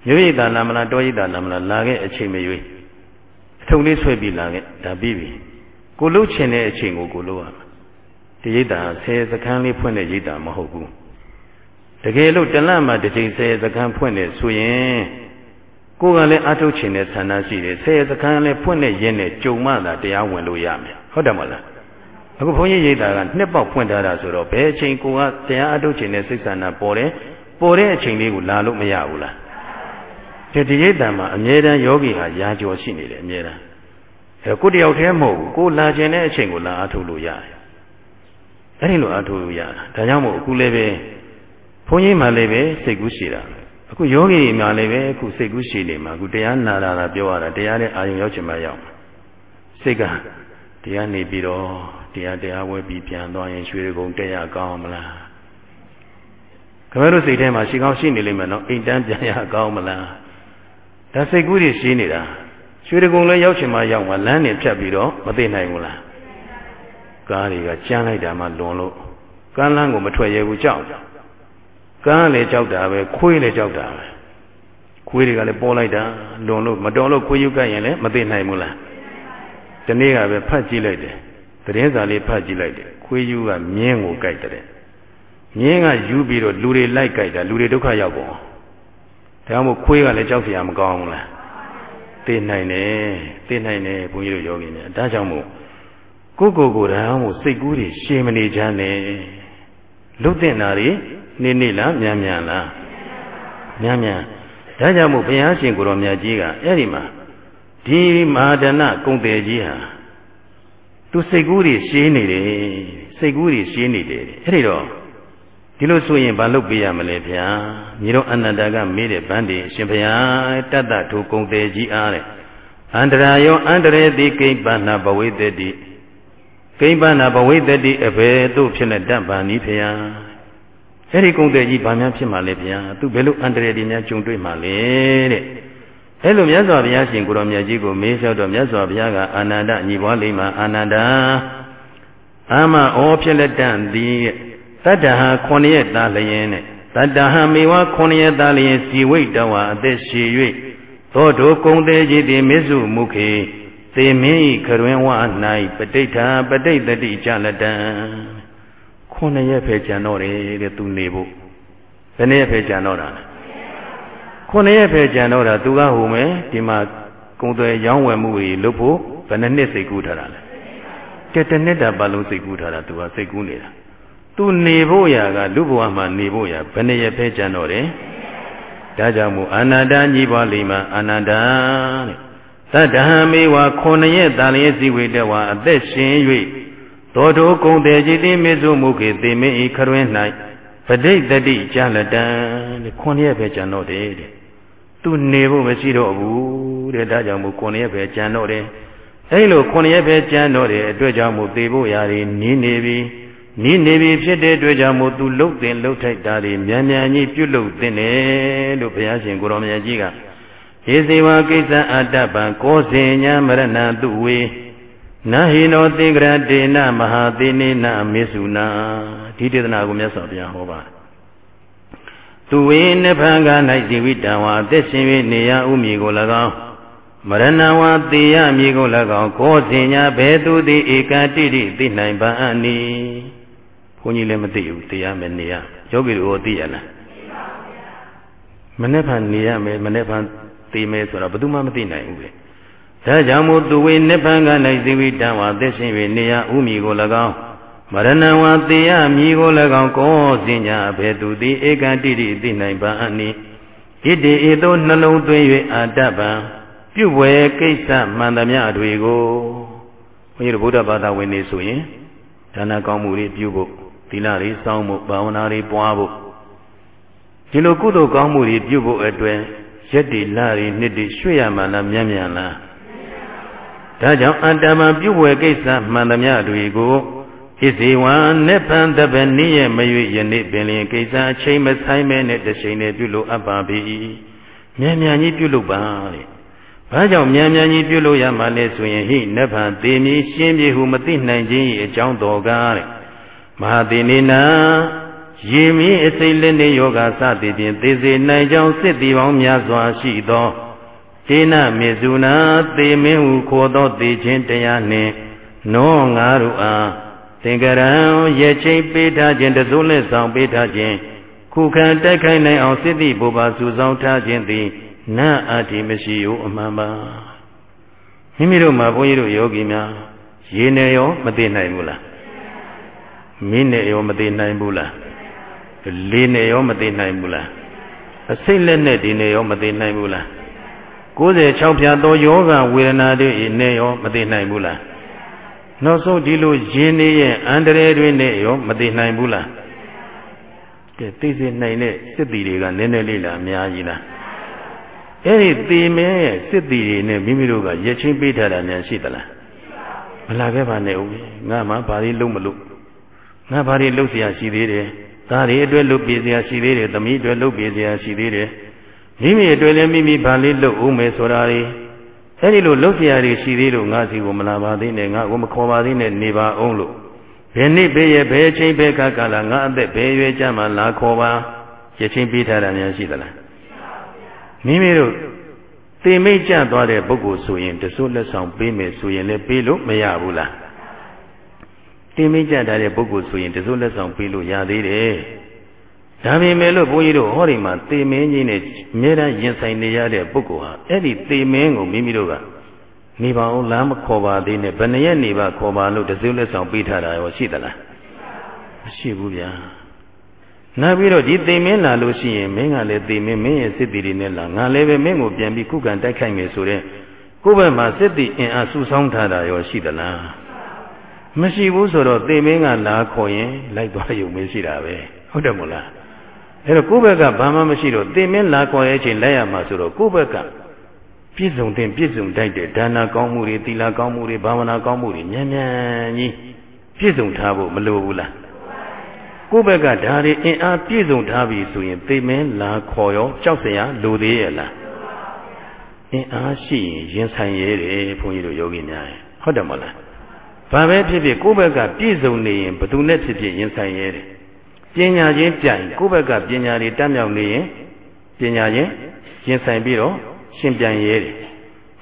မြို့ရိပ်တာလာမလားတောရိပ်တာလာမလားလာခဲ့အချိန်မရွေးအထုပ်လေးဆွဲပြီးလာခဲ့ဒါပြီးပြီကိုလှုပ်ချင်တဲ့အချိန်ကိုကိုလှုပ်ရမယ်ဒီရိပ်တာဆယ်စခန်းလေးဖွင့်တဲ့ရိပ်တာမဟုတ်ဘူး တကယ်လို့တလန့်မှာတစ်ချိန်ဆယ်စခန်းဖွင့်နေဆိုရင်ကိုယ်ကလည်းအထုတ်ချင်တဲ့ဆန္ဒရှိတယ်ဆယ်စခန်းလည်းဖွင့်နေရင်းနဲ့ကြုံမှသာတရားဝင်လို့ရမယ်ဟုတ်တယ်မလားအခုဘုန်းကြီးရိပ်တာကနှစ်ပေါက်ဖွင့်ထားတာဆိုတော့ဘယ်အချိန်ကိုကတရားအထုတ်ချင်တဲ့စိတ်ဆန္ဒပေါ်တယ်ပေါ်တဲ့အချိန်လေးကိုလာလို့မရဘူးလားဒီဒီရိပ်တာမှာအမြဲတမ်းယောဂီဟာရာကျော်ရှိနေတယ်အမြဲတမ်းအဲကိုတယောက်တည်းမဟုတ်ဘူးကိုလာခြင်းတဲ့အချိန်ကိုလာအထုတ်လို့ရတယ်အဲ့ဒီလိုအထုတ်လို့ရတာဒါကြောင့်မို့အခုလည်းပဲ ဘုန်းကြီးမှလည်းပဲစိတ်ကူးရှိတာအခုယောဂီတွေမှလည်းပဲအခုစိတ်ကူးရှိနေမှာအခုတရားနာတာကပြောရတာတရားနဲ့အာရုံရောက်ချင်မှရောက်မှာစိတ်ကတရားနေပြီးတော့တရားတရားဝဲပြီးပြန်သွားရင်ရွှေကုံတက်ရကောင်းမလားခင်ဗျားတို့စိတ်ထဲမှာရှိကောင်းရှိနေလိမ့်မယ်နော်အိမ်တန်းပြန်ရကောင်းမလားဒါစိတ်ကူးတွေရှိနေတာရွှေကုံလည်းရောက်ချင်မှရောက်မှာလမ်းနေဖြတ်ပြီးတော့မသိနိုင်ဘူးလားကားတွေကကြမ်းလိုက်တာမှလွန်လို့ကမ်းလန်းကိုမထွက်ရဘူးကြောက်က ကန်းလည်းကြောက်တာပဲခွေးလည်းကြောက်တာပဲခွေးတွေကလည်းပေါ်လိုက်တာလွန်လို့မတော်လို့ခွေးယူကရင်လည်းမသိနိုင်ဘူးလားဒီနေ့ကပဲဖတ်ကြည့်လိုက်တယ်သတင်းစာလေးဖတ်ကြည့်လိုက်တယ်ခွေးယူကမြင်းကိုကြိုက်တယ်မြင်းကယူပြီးတော့လူတွေလိုက်ကြိုက်တာလူတွေဒုက္ခရောက်ကုန်ဒါကြောင့်မို့ခွေးကလည်းကြောက်စရာမကောင်းဘူးလားသိနိုင်တယ်သိနိုင်တယ်ဘုန်းကြီးတို့ယောဂီများဒါကြောင့်မို့ကိုကိုကိုယ်တိုင်မို့စိတ်ကူးတွေရှင်းမနေချမ်းနဲ့လွတ်တင်တာတွေ နေနေလားမြန်မြန်လားမြန်မြန်ဒါကြောင့်မို့ဘုရားရှင်ကိုတော်မြတ်ကြီးကအဲ့ဒီမှာဒီမဟာဒနကုံတယ်ကြီးဟာသူစိတ်ကူးတွေရှင်းနေတယ်စိတ်ကူးတွေရှင်းနေတယ်အဲ့ဒီတော့ဒီလိုဆိုရင်ဘာလုပ်ပေးရမလဲဗျာမြေတော်အနန္တကမေးတဲ့ဗန်းဒီအရှင်ဘုရားတတ္တထုကုံတယ်ကြီးအားတဲ့အန္တရာယောအန္တရေတိကိပ္ပနာဘဝိတ္တိကိမ္ပနာဘဝိတ္တိအဘယ်သို့ဖြစ်လက်တတ်ပါနည်းဖျား အဲ့ဒီကုံတဲ့ကြီးဘာများဖြစ်မှာလဲဗျာသူဘယ်လိုအန္တရာယ်တွေများကြုံတွေ့မှာလဲတဲ့အဲ့လိုမြတ်စွာဘုရားရှင်ကိုရောမြတ်ကြီးကိုမေးလျှောက်တော့မြတ်စွာဘုရားကအာနန္ဒညီပွားလိမ့်မှာအာနန္ဒာအာမဩဖြစ်လက်တန်သည်တတ္တဟာခொနရဲ့သားလျင်နဲ့တတ္တဟာမေဝခொနရဲ့သားလျင်စီဝိတဝအသက်ရှည်၍သောတုကုံသေးကြီးသည်မေစုမုခေသေမင်းဤခရွင်ဝ၌ပဋိဋ္ဌာပဋိတတိကြလတံ ခုနှစ်ရက်ပဲကြံတော့တယ်တဲ့သူနေဖို့ဘယ်နှစ်ရက်ပဲကြံတော့တာလဲခုနှစ်ရက်ပဲကြံတော့တာသူကဟိုမယ်ဒီမှာကုံသွဲရောင်းဝယ်မှုတွေလုပ်ဖို့ဘယ်နှစ်နှစ်စိတ်ကူးထားတာလဲကဲတနှစ်တာပတ်လုံးစိတ်ကူးထားတာသူကစိတ်ကူးနေတာသူနေဖို့ရာကလူဘဝမှာနေဖို့ရာဘယ်နှစ်ရက်ပဲကြံတော့တယ်ဒါကြောင့်မို့အာနန္ဒာညီပွားလိမ္မာအာနန္ဒာတဲ့သတ္တဟံမေဝခုနှစ်ရက်တာလျက်စီဝေတဝါအသက်ရှင်၍ သောတောကုံတေจิတိမေစုမုခေသေမေဤခရွင်း၌ပဋိတတိကြလတံတဲ့ခုနှစ်ရက်ပဲကြံတော့တယ်တဲ့သူနေဖို့မရှိတော့ဘူးတဲ့ဒါကြောင့်မို့ခုနှစ်ရက်ပဲကြံတော့တယ်အဲလိုခုနှစ်ရက်ပဲကြံတော့တယ်အတွက်ကြောင့်မို့သေဖို့ရာတွေနီးနေပြီနီးနေပြီဖြစ်တဲ့အတွက်ကြောင့်မို့သူလှုပ်တင်လှုပ်ထိုက်တာတွေမြန်မြန်ကြီးပြုတ်လှုပ်တင်တယ်လို့ဘုရားရှင်ကိုရောင်မြတ်ကြီးကဧဇေဝကိစ္စအတ္တပံကောဇေညာမရဏတုဝေ နဟိနောသင်္ကရတေနမဟာသေနေနမေစုနာဒီတေသနာကိုမြတ်စွာဘုရားဟောပါသူဝေနိဗ္ဗာန်က၌ဇီဝိတံဝါအသက်ရှင်၍နေရဥမည်ကို၎င်းမရဏဝါသေယမည်ကို၎င်းကောဇေညာဘယ်သူသည်ဧကတိတိသိနိုင်ပါအနိဘုန်းကြီးလည်းမသိဘူးသိရမယ်နေရယောဂီတို့သိရလားမနေ့ကနေရမယ်မနေ့ကသိမယ်ဆိုတော့ဘယ်သူမှမသိနိုင်ဘူးပဲ ဒါကြောင့်မို့သူဝေနိဗ္ဗာန်က၌ဇီဝိတံဝါသက်ရှင်၍နေရဥမည်ကို၎င်းမရဏဝါသေယမြည်ကို၎င်းကောစင်ညာဘေသူသည်ဧကတိတိသိနိုင်ပါအနိဣတိဧသောနှလုံးသွင်း၍အာတပံပြုဝယ်ကိစ္စမှန်သမျှတွေကိုဘုန်းကြီးတို့ဗုဒ္ဓဘာသာဝင်နေဆိုရင်ဒါနကောင်းမှုတွေပြုဖို့သီလတွေစောင့်ဖို့ဘာဝနာတွေပွားဖို့ဒီလိုကုသိုလ်ကောင်းမှုတွေပြုဖို့အတွက်ရက်တွေလတွေနှစ်တွေရွှေ့ရမှလားမြန်မြန်လား ဒါကြောင့်အတ္တမပြုဝယ်ကိစ္စမှန်သမျှတွေကိုဣဇေဝံနိဗ္ဗာန်တပနိယမရွေယနေ့ပင်လျင်ကိစ္စအချိန်မဆိုင်မဲနဲ့တချိန်နဲ့ပြုလို့အပ်ပါပြီမြန်မြန်ကြီးပြုလုပ်ပါတဲ့ဘာကြောင့်မြန်မြန်ကြီးပြုလို့ရမှာလဲဆိုရင်ဟိနိဗ္ဗာန်သေမည်ရှင်းပြေဟုမသိနိုင်ခြင်း၏အကြောင်းတော်ကားတဲ့မဟာသေနေနာရေမီအစိတ်လက်နေယောဂစသည်ဖြင့်သေစေနိုင်ကြောင်းစစ်တီပေါင်းများစွာရှိသော ဒေနမေဇုနာသေမင်းဟုခေါ်သောသေခြင်းတရားနှင့်နောငါတို့အားသင်္ကရံရဲ့ချိန်ပေးထားခြင်းတစိုးလက်ဆောင်ပေးထားခြင်းခုခံတိုက်ခိုက်နိုင်အောင်စစ်တိဘုရားစုဆောင်ထားခြင်းသည်နတ်အတ္တိမရှိဟုအမှန်ပါမိမိတို့မှာဘုန်းကြီးတို့ယောဂီများရေနဲ့ရောမသိနိုင်ဘူးလားမင်းနဲ့ရောမသိနိုင်ဘူးလားလေနဲ့ရောမသိနိုင်ဘူးလားအစိတ်လက်နဲ့ဒီနဲ့ရောမသိနိုင်ဘူးလား 96ဖြာသောယောဂဝေဒနာတွေနဲ့ရောမသိနိုင်ဘူးလားနောက်ဆုံးဒီလိုယင်းနေရဲ့အန္တရာယ်တွေနဲ့ရောမသိနိုင်ဘူးလားကဲသိစေနိုင်တဲ့စစ်တီတွေကနည်းနည်းလေးလားအများကြီးလားအဲ့ဒီသေမဲရဲ့စစ်တီတွေနဲ့မိမိတို့ကရက်ချင်းပေးထားတာများရှိသလားမလာခဲ့ပါနဲ့ဦးငါမှဘာလို့လုံးမလို့ငါဘာတွေလုပ်เสียရှိသေးတယ်သားတွေအတွက်လုပ်ပြเสียရှိသေးတယ်သမီးအတွက်လုပ်ပြเสียရှိသေးတယ် မိမိအတွက်လည်းမိမိဘာလေးလုပ်ဦးမယ်ဆိုတာတွေအဲ့ဒီလိုလှုပ်เสียတွေရှိသေးလို့ငါစီကိုမလာပါသေးနဲ့ငါကိုမခေါ်ပါသေးနဲ့နေပါအောင်လို့ဘယ်နှစ်ဘယ်ရဲ့ဘယ်ချိန်ဘယ်ခါကာလငါအသက်ဘယ်ရွယ်ကြမှာလာခေါ်ပါရချင်းပေးထားတာများရှိသလားမိမိတို့သိမိတ်ကြသွားတဲ့ပုဂ္ဂိုလ်ဆိုရင်တစိုးလက်ဆောင်ပေးမယ်ဆိုရင်လည်းပေးလို့မရဘူးလားသိမိတ်ကြတဲ့ပုဂ္ဂိုလ်ဆိုရင်တစိုးလက်ဆောင်ပေးလို့ရသေးတယ် ဒါပေမဲ့လို့ဘုန်းကြီးတို့ဟောဒီမှာသေမင်းကြီးနဲ့အမြဲတမ်းရင်ဆိုင်နေရတဲ့ပုဂ္ဂိုလ်ဟာအဲ့ဒီသေမင်းကိုမိမိတို့ကနေပါအောင်လမ်းမခေါ်ပါသေးနဲ့ဘယ်နှရက်နေပါခေါ်ပါလို့တစိုးလက်ဆောင်ပေးထားတာရောရှိသလားမရှိဘူးဗျာနောက်ပြီးတော့ဒီသေမင်းလာလို့ရှိရင်မင်းကလည်းသေမင်းမင်းရဲ့စစ်တီတွေနဲ့လာငါလည်းပဲမင်းကိုပြန်ပြီးခုခံတိုက်ခိုက်မယ်ဆိုတဲ့ကိုယ့်ဘက်မှာစစ်တီအင်အားစုဆောင်းထားတာရောရှိသလားမရှိဘူးဆိုတော့သေမင်းကလာခေါ်ရင်လိုက်သွားရုံပဲရှိတာပဲဟုတ်တယ်မို့လား အဲ့တော့ကိုယ့်ဘက်ကဘာမှမရှိတော့သေမင်းလာခေါ်ရဲ့ချိန်လက်ရမှာဆိုတော့ကိုယ့်ဘက်ကပြည့်စုံတဲ့ပြည့်စုံတိုက်တဲ့ဒါနာကောင်းမှုတွေသီလကောင်းမှုတွေဘာဝနာကောင်းမှုတွေမြန်မြန်ကြီးပြည့်စုံထားဖို့မလိုဘူးလားကိုယ့်ဘက်ကဒါတွေအင်အားပြည့်စုံထားပြီဆိုရင်သေမင်းလာခေါ်ရောကြောက်စရာလိုသေးရဲ့လားအင်အားရှိရင်ရင်ဆိုင်ရဲတယ်ဘုန်းကြီးတို့ယောဂီများဟုတ်တယ်မဟုတ်လားဘာပဲဖြစ်ဖြစ်ကိုယ့်ဘက်ကပြည့်စုံနေရင်ဘယ်သူနဲ့ဖြစ်ဖြစ်ရင်ဆိုင်ရဲတယ် ပညာချင်းပြိုင်ကိုယ့်ဘက်ကပညာတွေတတ်မြောက်နေရင်ပညာချင်းရင်ဆိုင်ပြီးတော့ရှင်ပြိုင်ရဲတယ်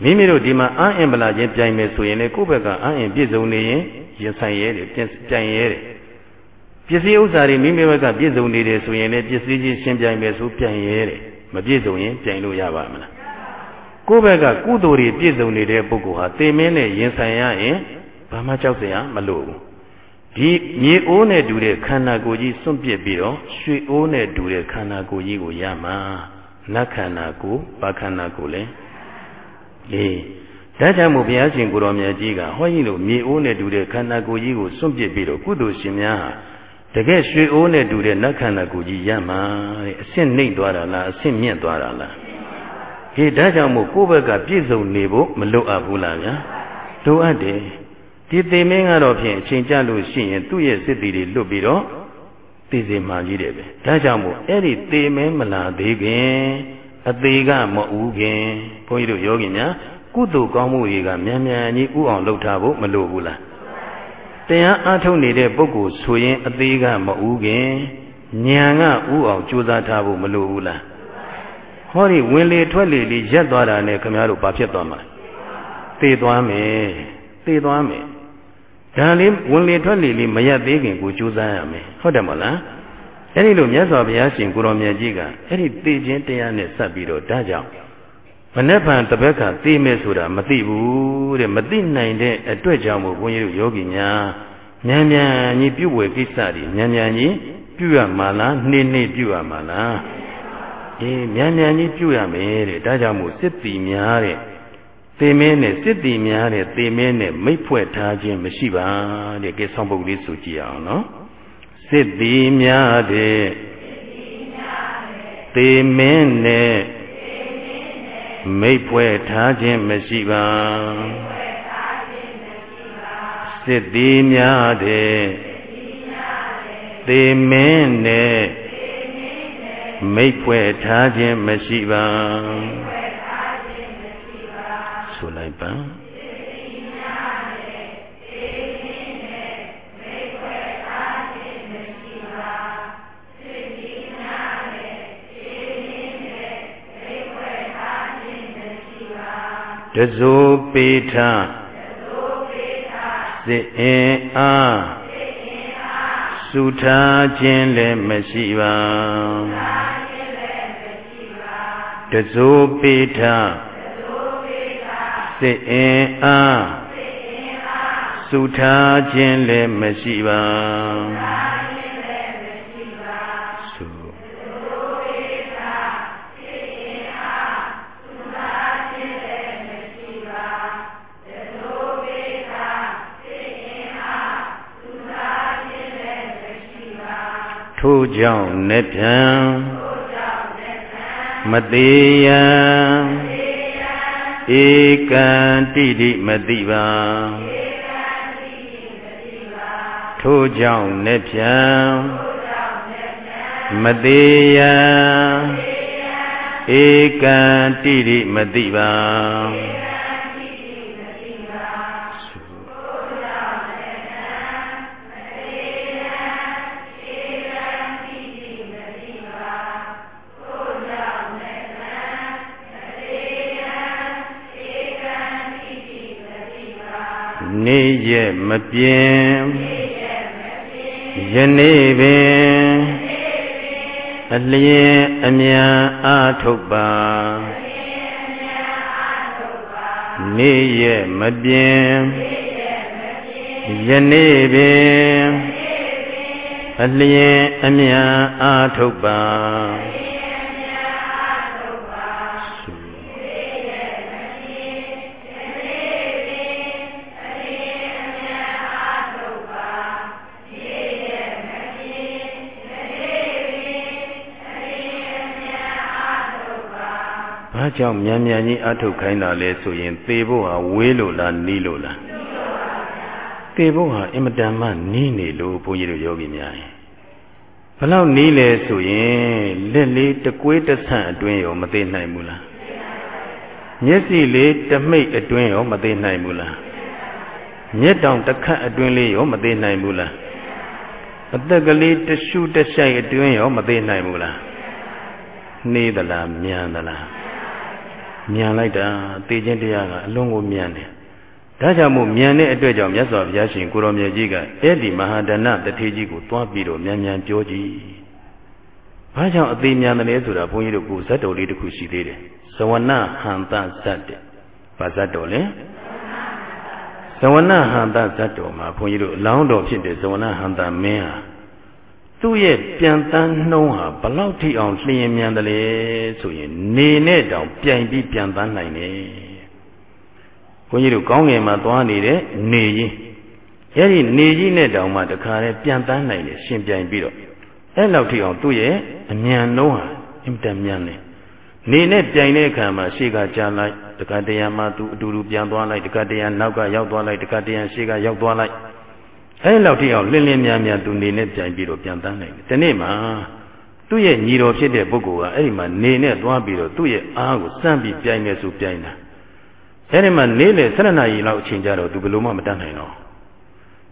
မိမိတို့ဒီမှာအအင်ပလာချင်းပြိုင်မယ်ဆိုရင်လေကိုယ့်ဘက်ကအအင်ပြည့်စုံနေရင်ရင်ဆိုင်ရဲတယ်ပြိုင်ရဲတယ်ပစ္စည်းဥစ္စာတွေမိမိဘက်ကပြည့်စုံနေတယ်ဆိုရင်လည်းပစ္စည်းချင်းရှင်ပြိုင်မယ်ဆိုပြိုင်ရဲတယ်မပြည့်စုံရင်ပြိုင်လို့ရပါမလားကိုယ့်ဘက်ကကုသိုလ်တွေပြည့်စုံနေတဲ့ပုဂ္ဂိုလ်ဟာသေမင်းနဲ့ရင်ဆိုင်ရရင်ဘာမှကြောက်စရာမလိုဘူး ဒီမြေအိုးနဲ့တူတဲ့ခန္ဓာကိုယ်ကြီးစွန့်ပစ်ပြီးတော့ရွှေအိုးနဲ့တူတဲ့ခန္ဓာကိုယ်ကြီးကိုရမှာနတ်ခန္ဓာကိုယ်ဘာခန္ဓာကိုယ်လဲအေးဒါကြောင့်မို့ဘုရားရှင်ကိုတော်မြတ်ကြီးကဟောကြီးလို့မြေအိုးနဲ့တူတဲ့ခန္ဓာကိုယ်ကြီးကိုစွန့်ပစ်ပြီးတော့ကုသိုလ်ရှင်များဟာတကယ်ရွှေအိုးနဲ့တူတဲ့နတ်ခန္ဓာကိုယ်ကြီးရမှာတဲ့အဆင့်နှိမ့်သွားတာလားအဆင့်မြင့်သွားတာလားဟေးဒါကြောင့်မို့ကိုယ့်ဘက်ကပြည့်စုံနေဖို့မလိုအပ်ဘူးလားဗျာလိုအပ်တယ် ဒီသေမင်းကတော့ဖြင့်အချိန်ကြလို့ရှိရင်သူ့ရဲ့စစ်တီတွေလွတ်ပြီးတော့သိစေမှကြီးတယ်ပဲဒါကြောင့်မို့အဲ့ဒီသေမင်းမလာသေးခင်အသေးကမဥခင်ဘုန်းကြီးတို့ယောဂီများကုသိုလ်ကောင်းမှုတွေကမြန်မြန်ကြီးဥအောင်လုပ်ထားဖို့မလိုဘူးလားတရားအားထုတ်နေတဲ့ပုဂ္ဂိုလ်ဆိုရင်အသေးကမဥခင်ဉာဏ်ကဥအောင်ကြိုးစားထားဖို့မလိုဘူးလားဟောဒီဝင်လေထွက်လေလေးရက်သွားတာနဲ့ခင်ဗျားတို့ဘာဖြစ်သွားမှာသေသွားမယ်သေသွားမယ် ဒါလေးဝင်လေထွက်လေလေးမရက်သေးခင်ကိုကြိုးစားရမယ်ဟုတ်တယ်မဟုတ်လားအဲ့ဒီလိုမြတ်စွာဘုရားရှင်ကိုရောင်မြတ်ကြီးကအဲ့ဒီသိခြင်းတရားနဲ့ဆက်ပြီးတော့ဒါကြောင့်မနေ့ဖန်တပတ်ခါသိမယ်ဆိုတာမသိဘူးတဲ့မသိနိုင်တဲ့အတွက်ကြောင့်မို့ဘုန်းကြီးတို့ယောဂီများဉာဏ်ဉာဏ်ကြီးပြုဝယ်ကိစ္စတွေဉာဏ်ဉာဏ်ကြီးပြုရမှာလားနှိမ့်နှိမ့်ပြုရမှာလားအေးဉာဏ်ဉာဏ်ကြီးပြုရမယ်တဲ့ဒါကြောင့်မို့စစ်တီများတဲ့ သေမင်းနဲ့စစ်တီများတဲ့သေမင်းနဲ့မိတ်ဖွဲ့ထားခြင်းမရှိပါတဲ့ကဲဆောင်းပုဒ်လေးဆိုကြည့်အောင်နော်စစ်တီများတဲ့သေမင်းနဲ့မိတ်ဖွဲ့ထားခြင်းမရှိပါစစ်တီများတဲ့သေမင်းနဲ့မိတ်ဖွဲ့ထားခြင်းမရှိပါ တဇိုပေထစစ်အင်အားစုထားခြင်းလည်းမရှိပါတဇိုပေထစစ်အင်အားစုထားခြင်းလည်းမရှိပါ ထို့ကြောင့်နေပြန်မသေးယံဧကံတိတိမတိပါထို့ကြောင့်နေပြန်မသေးယံဧကံတိတိမတိပါ နေ့ရက်မပြင်းယနေ့ပင်အလျင်အမြန်အားထုတ်ပါနေ့ရက်မပြင်းယနေ့ပင်အလျင်အမြန်အားထုတ်ပါ ကြောင့်မြန်မြန်ကြီးအထုတ်ခိုင်းတာလဲဆိုရင်သေဖို့ဟာဝေးလို့လားနီးလို့လားသေဖို့ဟာအင်မတန်မှနီးနေလို့ဘုန်းကြီးတို့ယောဂီများရင်ဘလောက်နီးလဲဆိုရင်လက်လေးတကွေးတဆန့်အတွင်းရောမသေးနိုင်ဘူးလားမျက်စိလေးတမိတ်အတွင်းရောမသေးနိုင်ဘူးလားမျက်တောင်တစ်ခတ်အတွင်းလေးရောမသေးနိုင်ဘူးလားအသက်ကလေးတရှုတရှိုက်အတွင်းရောမသေးနိုင်ဘူးလားနေသလားမြန်သလား မြန်လိုက်တာသိခြင်းတရားကအလုံးကိုမြန်တယ်ဒါကြောင့်မို့မြန်တဲ့အတွက်ကြောင့်မြတ်စွာဘုရားရှင်ကိုရောင်မြတ်ကြီးကအဲ့ဒီမဟာဒဏတထေကြီးကိုသွားပြီးတော့မြန်မြန်ပြောကြည့်ဘာကြောင့်အသေးမြန်တယ်လဲဆိုတာဘုန်းကြီးတို့ကိုဇတ်တော်လေးတစ်ခုရှိသေးတယ်ဇဝနဟန္တဇတ်တဲ့ဘာဇတ်တော်လဲဇဝနဟန္တဇတ်တော်မှာဘုန်းကြီးတို့အလောင်းတော်ဖြစ်တဲ့ဇဝနဟန္တမင်းဟာ သူ့ရဲ့ပြန်တန်းနှုံးဟာဘလောက်ထိအောင်လျင်မြန်တယ်လဲဆိုရင်နေနဲ့တောင်ပြိုင်ပြီးပြန်တန်းနိုင်တယ်ဘုန်းကြီးတို့ကောင်းငင်မှာသွားနေတဲ့နေကြီးအဲ့ဒီနေကြီးနဲ့တောင်မှတခါတည်းပြန်တန်းနိုင်တယ်ရှင်ပြိုင်ပြီးတော့အဲ့လောက်ထိအောင်သူ့ရဲ့အမြန်နှုံးဟာအင်တန်မြန်တယ်နေနဲ့ပြိုင်တဲ့အခါမှာရှေ့ကကြားလိုက်တခါတရံမှသူအတူတူပြန်သွားလိုက်တခါတရံနောက်ကရောက်သွားလိုက်တခါတရံရှေ့ကရောက်သွားလိုက် အဲ့လောက်ထိအောင်လင်းလင်းများများသူနေနဲ့ပြိုင်ပြီးတော့ပြန်တန်းနိုင်တယ်ဒီနေ့မှာသူ့ရဲ့ညီတော်ဖြစ်တဲ့ပုဂ္ဂိုလ်ကအဲ့ဒီမှာနေနဲ့သွားပြီးတော့သူ့ရဲ့အားကိုစမ်းပြီးပြိုင်နေဆိုပြိုင်တာအဲ့ဒီမှာနေလေဆရဏရီလောက်အချိန်ကြတော့သူဘယ်လိုမှမတတ်နိုင်တော့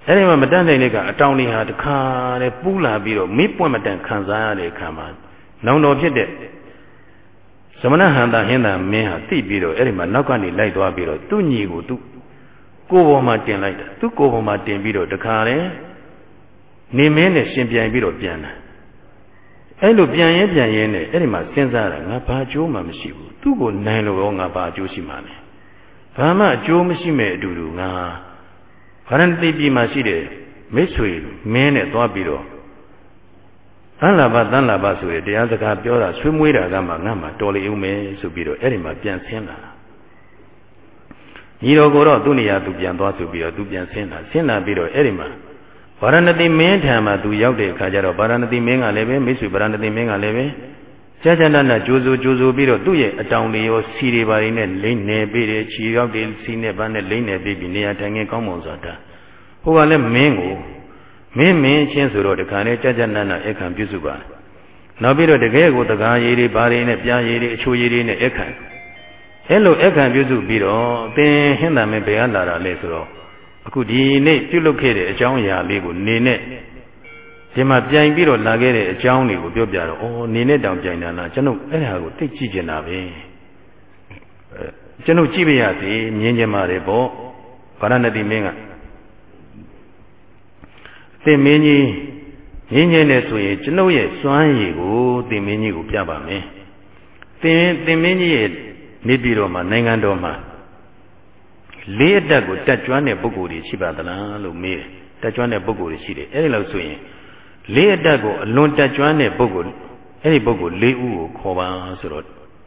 အဲ့ဒီမှာမတတ်နိုင်တဲ့ကအတောင်လေးဟာတခါတည်းပူးလာပြီးတော့မိပွင့်မတန်ခံစားရတဲ့အခါမှာနောင်တော်ဖြစ်တဲ့သမဏဟန္တာဟင်းသာမင်းဟာသိပြီးတော့အဲ့ဒီမှာနောက်ကနေလိုက်သွားပြီးတော့သူ့ညီကိုသူ ကိုယ်ပေါ်မှာတင်လိုက်တာသူ့ကိုယ်ပေါ်မှာတင်ပြီးတော့တခါလေနေမင်းနဲ့ရှင်ပြန်ပြီးတော့ပြန်တာအဲ့လိုပြန်ရင်ပြန်ရင်နဲ့အဲ့ဒီမှာစဉ်းစားတာငါဘာအကျိုးမှမရှိဘူးသူ့ကိုနိုင်လို့ရောငါဘာအကျိုးရှိမှာလဲဘာမှအကျိုးမရှိမဲ့အတူတူငါဗရဏတိပြည်မှာရှိတဲ့မိတ်ဆွေမင်းနဲ့သွားပြီးတော့သံလာဘသံလာဘဆိုရတရားစကားပြောတာဆွေးမွေးတာကမှငါမှတော်လေဦးမယ်ဆိုပြီးတော့အဲ့ဒီမှာပြန်ဆင်းလာ ညီတော်ကိုတော့သူ့နေရာသူပြန်သွားဆိုပြီးတော့သူပြန်ဆင်းလာဆင်းလာပြီးတော့အဲ့ဒီမှာဗာရဏသီမင်းထံမှာသူရောက်တဲ့အခါကျတော့ဗာရဏသီမင်းကလည်းပဲမိတ်ဆွေဗာရဏသီမင်းကလည်းပဲကြာကြာနာနာကြိုးစိုးကြိုးစိုးပြီးတော့သူ့ရဲ့အတောင်တွေရောစီတွေပါတွေနဲ့လိမ့်နေပြီးတယ်ခြေရောက်တယ်စီနဲ့ပန်းနဲ့လိမ့်နေပြီးပြီးနေရာထိုင်ငယ်ကောင်းမွန်စွာတာဟိုကလည်းမင်းကိုမင်းမင်းချင်းဆိုတော့တခါနဲ့ကြာကြာနာနာအခန့်ပြုစုပါနောက်ပြီးတော့တကယ်ကိုတကားရည်တွေဘာတွေနဲ့ပြားရည်တွေအချိုးရည်တွေနဲ့အခန့် အဲ့လိုအခန့်ပြုစုပြီးတော့သင်ဟင်းသာမင်းဘယ်ကလာတာလဲဆိုတော့အခုဒီနေ့ပြုလုပ်ခဲ့တဲ့အကြောင်းအရာလေးကိုနေနဲ့ဒီမှာပြိုင်ပြီးတော့လာခဲ့တဲ့အကြောင်းတွေကိုပြောပြတော့ဩနေနဲ့တောင်ပြိုင်တာလားကျွန်ုပ်အဲ့ဒါကိုသိကြည့်ကျင်တာပဲကျွန်ုပ်ကြည့်ပါရစေမြင်ကြပါလေပေါ့ဗာရဏသီမင်းကသင်မင်းကြီးငင်းငင်းနဲ့ဆိုရင်ကျွန်ုပ်ရဲ့စွမ်းရည်ကိုသင်မင်းကြီးကိုပြပါမယ်သင်သင်မင်းကြီးရဲ့ နေပြည်တော်မှာနိုင်ငံတော်မှာလေးအတက်ကိုတက်ကြွတဲ့ပုဂ္ဂိုလ်တွေရှိပါသလားလို့မေးတယ်တက်ကြွတဲ့ပုဂ္ဂိုလ်တွေရှိတယ်အဲ့ဒီလောက်ဆိုရင်လေးအတက်ကိုအလွန်တက်ကြွတဲ့ပုဂ္ဂိုလ်အဲ့ဒီပုဂ္ဂိုလ်လေးဦးကိုခေါ်ပါဆိုတော့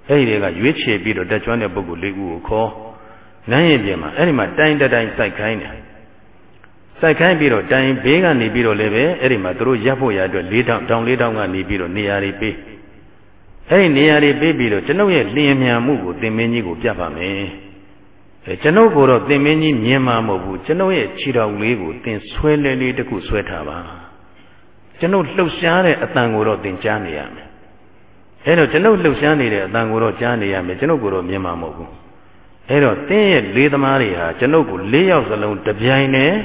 အဲ့ဒီတွေကရွေးချယ်ပြီးတော့တက်ကြွတဲ့ပုဂ္ဂိုလ်လေးဦးကိုခေါ်နန်းရင်ပြင်မှာအဲ့ဒီမှာတိုင်းတိုင်းစိုက်ခိုင်းတယ်စိုက်ခိုင်းပြီးတော့တိုင်ဘေးကနေပြီးတော့လည်းပဲအဲ့ဒီမှာသူတို့ရပ်ဖို့ရအတွက်၄တောင်တောင်၄တောင်ကနေပြီးတော့နေရာတွေပေး အဲ့ဒီနေရာတွေပေးပြီးတော့ကျွန်ုပ်ရဲ့လျင်မြန်မှုကိုသင်မင်းကြီးကိုပြပါမယ်အဲကျွန်ုပ်ကိုတော့သင်မင်းကြီးမြင်မှာမဟုတ်ဘူးကျွန်ုပ်ရဲ့ခြေတော်လေးကိုသင်ဆွဲလဲလေးတစ်ခုဆွဲထားပါကျွန်ုပ်လှုပ်ရှားတဲ့အတန်ကိုတော့သင်ကြားနေရမယ်အဲတော့ကျွန်ုပ်လှုပ်ရှားနေတဲ့အတန်ကိုတော့ကြားနေရမယ်ကျွန်ုပ်ကိုတော့မြင်မှာမဟုတ်ဘူးအဲတော့သင်ရဲ့လေးသမားတွေဟာကျွန်ုပ်ကို၄ယောက်စလုံးတပြိုင်တည်း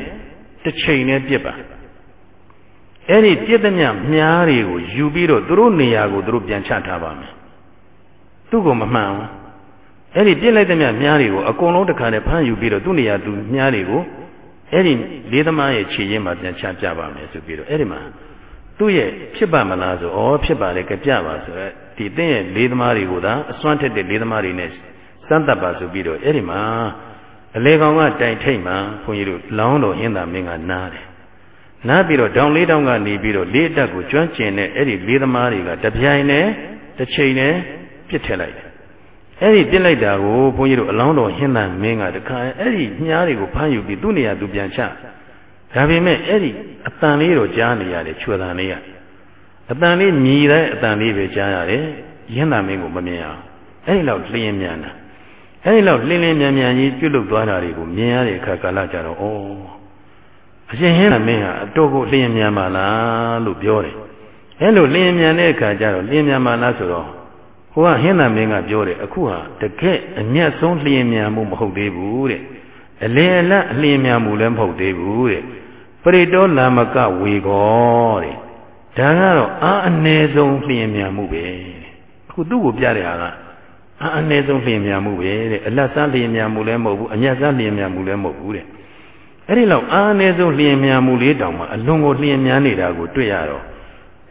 တစ်ချိန်နဲ့ပြစ်ပါ အဲ့ဒီပြစ်သမျှမြားတွေကိုယူပြီးတော့သူတို့နေရာကိုသူတို့ပြန်ချထားပါမယ်သူ့ကိုမမှန်ဘူးအဲ့ဒီပြစ်လိုက်သမျှမြားတွေကိုအကုန်လုံးတစ်ခါနဲ့ဖမ်းယူပြီးတော့သူ့နေရာသူမြားတွေကိုအဲ့ဒီလေးသမားရဲ့ခြေရင်းမှာပြန်ချပြပါမယ်ဆိုပြီးတော့အဲ့ဒီမှာသူ့ရဲ့ဖြစ်ပါမလားဆိုဩဖြစ်ပါလေကြပြပါဆိုတော့ဒီသင်ရဲ့လေးသမားတွေကိုသာအစွမ်းထက်တဲ့လေးသမားတွေနဲ့စမ်းသပ်ပါဆိုပြီးတော့အဲ့ဒီမှာအလေကောင်ကတိုင်ထိတ်မှဘုန်းကြီးတို့လောင်းတော်ဟင်းသာမင်းကနားတယ် နားပြီးတော့တောင်လေးတောင်ကနေပြီးတော့လေးတက်ကိုကျွမ်းကျင်တဲ့အဲ့ဒီလေးသမားတွေကတပြိုင်နဲ့တစ်ချိန်နဲ့ပြစ်ထည့်လိုက်တယ်အဲ့ဒီပြစ်လိုက်တာကိုဘုန်းကြီးတို့အလောင်းတော်ဟင်းသာမင်းကတခါအဲ့ဒီညှားတွေကိုဖမ်းယူပြီးသူ့နေရာသူပြန်ချဒါပေမဲ့အဲ့ဒီအတန်လေးတော့ကြားနေရတယ်ချွေတန်လေးကအတန်လေးမြည်တဲ့အတန်လေးပဲကြားရတယ်ရင်းသာမင်းကိုမမြင်အောင်အဲ့ဒီလောက်လျင်းမြန်တာအဲဒီလောက်လင်းလင်းမြန်မြန်ကြီးပြုတ်လုသွားတာတွေကိုမြင်ရတဲ့အခါကာလကြတော့ဩ အရှင်ဟင်းမင်းဟာအတော့ကိုလျင်မြန်ပါလားလို့ပြောတယ်အဲလိုလျင်မြန်တဲ့အခါကျတော့လျင်မြန်ပါလားဆိုတော့ဟိုကဟင်းသမင်းကပြောတယ်အခုဟာတကယ်အမျက်ဆုံးလျင်မြန်မှုမဟုတ်သေးဘူးတဲ့အလယ်အလတ်အလျင်မြန်မှုလည်းမဟုတ်သေးဘူးတဲ့ပရိတောလာမကဝေကောတဲ့ဒါကတော့အာအ ਨੇ ဆုံးလျင်မြန်မှုပဲအခုသူ့ကိုပြတဲ့ဟာကအအနည်းဆုံးလျင်မြန်မှုပဲတဲ့အလတ်စားလျင်မြန်မှုလည်းမဟုတ်ဘူးအညတ်စားလျင်မြန်မှုလည်းမဟုတ်ဘူးတဲ့ အဲ့ဒီလောက်အာအနည်းဆုံးလျင်မြန်မှုလေးတောင်မှအလွန်ကိုလျင်မြန်နေတာကိုတွေ့ရတော့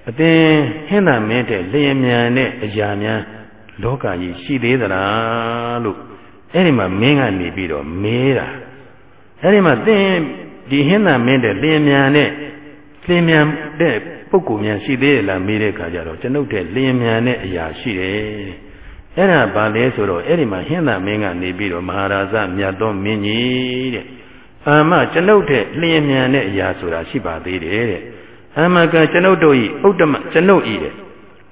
အသင်ဟင်းသာမင်းတဲ့လျင်မြန်တဲ့အရာများလောကကြီးရှိသေးသလားလို့အဲ့ဒီမှာမင်းကနေပြီးတော့မေးတာအဲ့ဒီမှာသင်ဒီဟင်းသာမင်းတဲ့လျင်မြန်တဲ့လျင်မြန်တဲ့ပုဂ္ဂိုလ်များရှိသေးရဲ့လားမေးတဲ့အခါကျတော့ကျွန်ုပ်တဲ့လျင်မြန်တဲ့အရာရှိတယ်အဲ့ဒါဘာလဲဆိုတော့အဲ့ဒီမှာဟင်းသာမင်းကနေပြီးတော့မဟာရာဇမြတ်သောမင်းကြီးတဲ့ အာမကျွန်ုပ်တဲ့လျင်မြန်တဲ့အရာဆိုတာရှိပါသေးတယ်တဲ့အာမကကျွန်ုပ်တို့ဤဥဒ္ဓမကျွန်ုပ်ဤတဲ့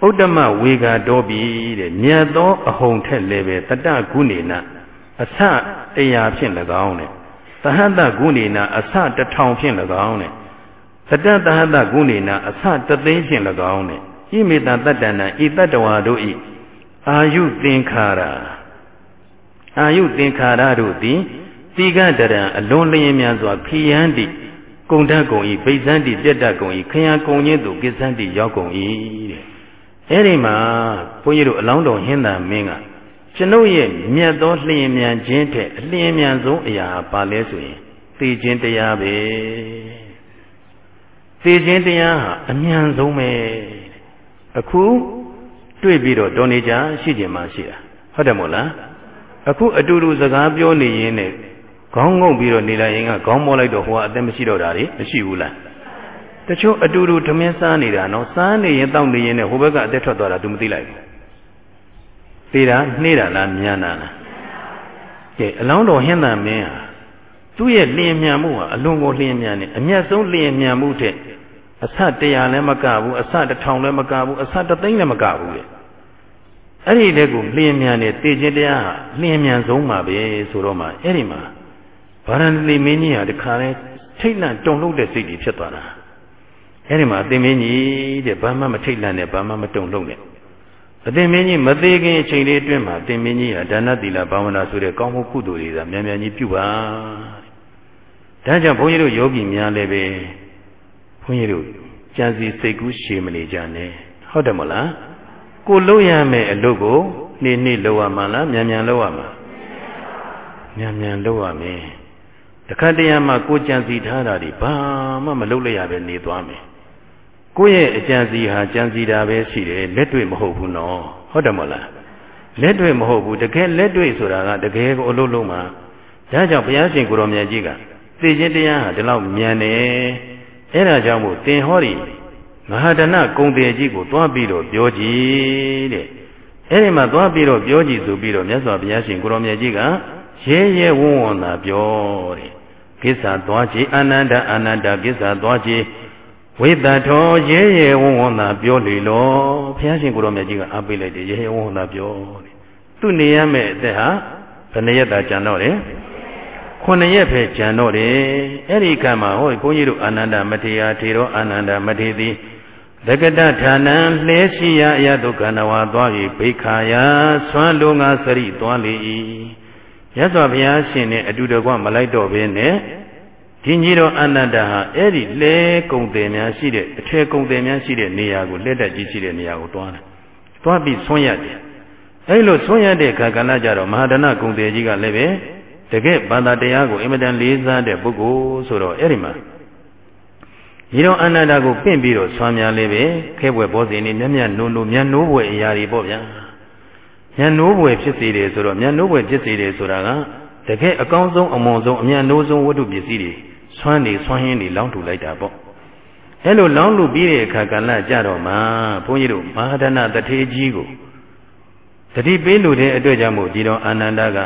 ဥဒ္ဓမဝေကာတော်ပြီတဲ့မြတ်သောအဟုန်ထက်လည်းပဲတတကုဏေနအဆတရားဖြင့်၎င်းတဲ့သဟတကုဏေနအဆတထောင်ဖြင့်၎င်းတဲ့တတသဟတကုဏေနအဆတသိန်းဖြင့်၎င်းတဲ့ဣမေတတတ္တနာဤတတ္တဝါတို့ဤအာယုသင်္ခါရအာယုသင်္ခါရတို့သည် တိကတရံအလွန်လျင်မြန်စွာဖိယန်းတိကုံတတ်ကုံဤပိဿန်းတိပြတ်တတ်ကုံဤခရကုံချင်းသူကိစ္စန်းတိရောက်ကုံဤတဲ့အဲ့ဒီမှာဘုန်းကြီးတို့အလောင်းတော်ဟင်းသာမင်းကကျွန်ုပ်ရဲ့မြတ်သောလျင်မြန်ခြင်းထက်အလျင်မြန်ဆုံးအရာပါလဲဆိုရင်သိခြင်းတရားပဲသိခြင်းတရားဟာအမြန်ဆုံးပဲအခုတွေ့ပြီးတော့တော်နေကြရှိကြမှာရှိတာဟုတ်တယ်မို့လားအခုအတူတူစကားပြောနေရင်းနဲ့ ခေါင်းငုံပြီးတော့နေလိုက်ရင်ကခေါင်းမောလိုက်တော့ဟိုကအသက်မရှိတော့တာလေမရှိဘူးလားတချို့အတူတူထမင်းစားနေတာနော်စားနေရင်တောက်နေရင်နဲ့ဟိုဘက်ကအသက်ထွက်သွားတာ तू မသိလိုက်ဘူးသိတာနှေးတာလားမြန်တာလားကဲအလောင်းတော်ဟင်းသာမင်းဟာသူ့ရဲ့လျင်မြန်မှုဟာအလွန်ကိုလျင်မြန်တယ်အမျက်ဆုံးလျင်မြန်မှုတဲ့အဆတရာလည်းမကဘူးအဆတထောင်လည်းမကဘူးအဆတသိန်းလည်းမကဘူးလေအဲ့ဒီတဲ့ကိုလျင်မြန်တဲ့တေခြင်းတရားဟာလျင်မြန်ဆုံးပါပဲဆိုတော့မှအဲ့ဒီမှာ ဗာရဏသီမင်းကြီးဟာတခါလဲထိတ်လန့်တုန်လှုပ်တဲ့စိတ်ကြီးဖြစ်သွားတာအဲ့ဒီမှာအသင်မင်းကြီးတဲ့ဘာမှမထိတ်လန့်နဲ့ဘာမှမတုန်လှုပ်နဲ့အသင်မင်းကြီးမသေးခင်အချိန်လေးအတွင်းမှာအသင်မင်းကြီးဟာဒါနသီလဘာဝနာဆိုတဲ့ကောင်းမှုကုသိုလ်တွေကမြန်မြန်ကြီးပြုပါဒါကြောင့်ဘုန်းကြီးတို့ယောဂီများလည်းပဲဘုန်းကြီးတို့ကြံစီစိတ်ကူးရှည်မနေကြနဲ့ဟုတ်တယ်မဟုတ်လားကိုလုပ်ရမယ်အလုပ်ကိုနေ့နေ့လုပ်ရမှာလားမြန်မြန်လုပ်ရမှာမြန်မြန်လုပ်ရမယ် တခါတရံမှာကိုကြံစီထားတာဒီဘာမှမလုပ်လိုက်ရပဲနေသွားမယ်ကိုယ့်ရဲ့အကြံစီဟာကြံစီတာပဲရှိတယ်လက်တွေ့မဟုတ်ဘူးနော်ဟုတ်တယ်မဟုတ်လားလက်တွေ့မဟုတ်ဘူးတကယ်လက်တွေ့ဆိုတာကတကယ်ကိုအလုပ်လုံးမှာဒါကြောင့်ဘုရားရှင်ကိုရောမြတ်ကြီးကသိခြင်းတရားဟာဒီလောက်မြန်တယ်အဲ့ဒါကြောင့်မို့တင်ဟောဒီမဟာဒနာကုံတယ်ကြီးကိုသွားပြီးတော့ပြောကြည့်တဲ့အဲ့ဒီမှာသွားပြီးတော့ပြောကြည့်ဆိုပြီးတော့မြတ်စွာဘုရားရှင်ကိုရောမြတ်ကြီးကရဲရဲဝုန်းဝန်းသာပြောတဲ့ ကိစ္စသွားကြည့်အာနန္ဒအာနန္ဒကိစ္စသွားကြည့်ဝိတ္တထောရဲရဲဝုန်းဝန်းသာပြောလေလောဘုရားရှင်ကိုရောမြတ်ကြီးကအားပေးလိုက်တယ်ရဲရဲဝုန်းဝန်းသာပြောတဲ့သူနေရမယ့်အသက်ဟာဘယ်နှရက်သာကြံတော့တယ်ခုနှစ်ရက်ပဲကြံတော့တယ်အဲ့ဒီကံမှာဟောဘုန်းကြီးတို့အာနန္ဒမထေရထေရောအာနန္ဒမထေသည်တက္ကတဌာနံလှဲရှိရအယတုကဏဝါသွား၍ဘိခာယဆွမ်းလုံးငါစရိသွားလေ၏ ရသော်ဘုရားရှင်နဲ့အတူတကွမလိုက်တော့ဘဲနဲ့ဒီကြီးတော်အနန္တဟာအဲ့ဒီလဲကုံတယ်များရှိတဲ့အထည်ကုံတယ်များရှိတဲ့နေရာကိုလက်တက်ကြီးရှိတဲ့နေရာကိုတွားတယ်။တွားပြီးဆွမ်းရတယ်။အဲ့လိုဆွမ်းရတဲ့ခါကလည်းကြတော့မဟာဒနာကုံတယ်ကြီးကလည်းပဲတကယ်ဘာသာတရားကိုအင်မတန်လေးစားတဲ့ပုဂ္ဂိုလ်ဆိုတော့အဲ့ဒီမှာဒီတော့အနန္တကိုပင့်ပြီးတော့ဆွမ်းများလေးပဲခဲပွဲဘောဇင်နေမြတ်မြတ်နိုးနိုးမြတ်နိုးပွဲအရာတွေပေါ့ဗျာ မြတ်နိုးပွဲဖြစ်စေတယ်ဆိုတော့မြတ်နိုးပွဲဖြစ်စေတယ်ဆိုတာကတကယ်အကောင်းဆုံးအမွန်ဆုံးအမြတ်နိုးဆုံးဝတ္ထုပစ္စည်းတွေဆွမ်းနေဆွမ်းရင်းတွေလောင်းထူလိုက်တာပေါ့အဲ့လိုလောင်းလူပြီးတဲ့အခါကလည်းကြတော့မှဘုန်းကြီးတို့မဟာဒနာတထေကြီးကိုတတိပေးလူတဲ့အတွက်ကြောင့်မို့ဒီတော့အာနန္ဒက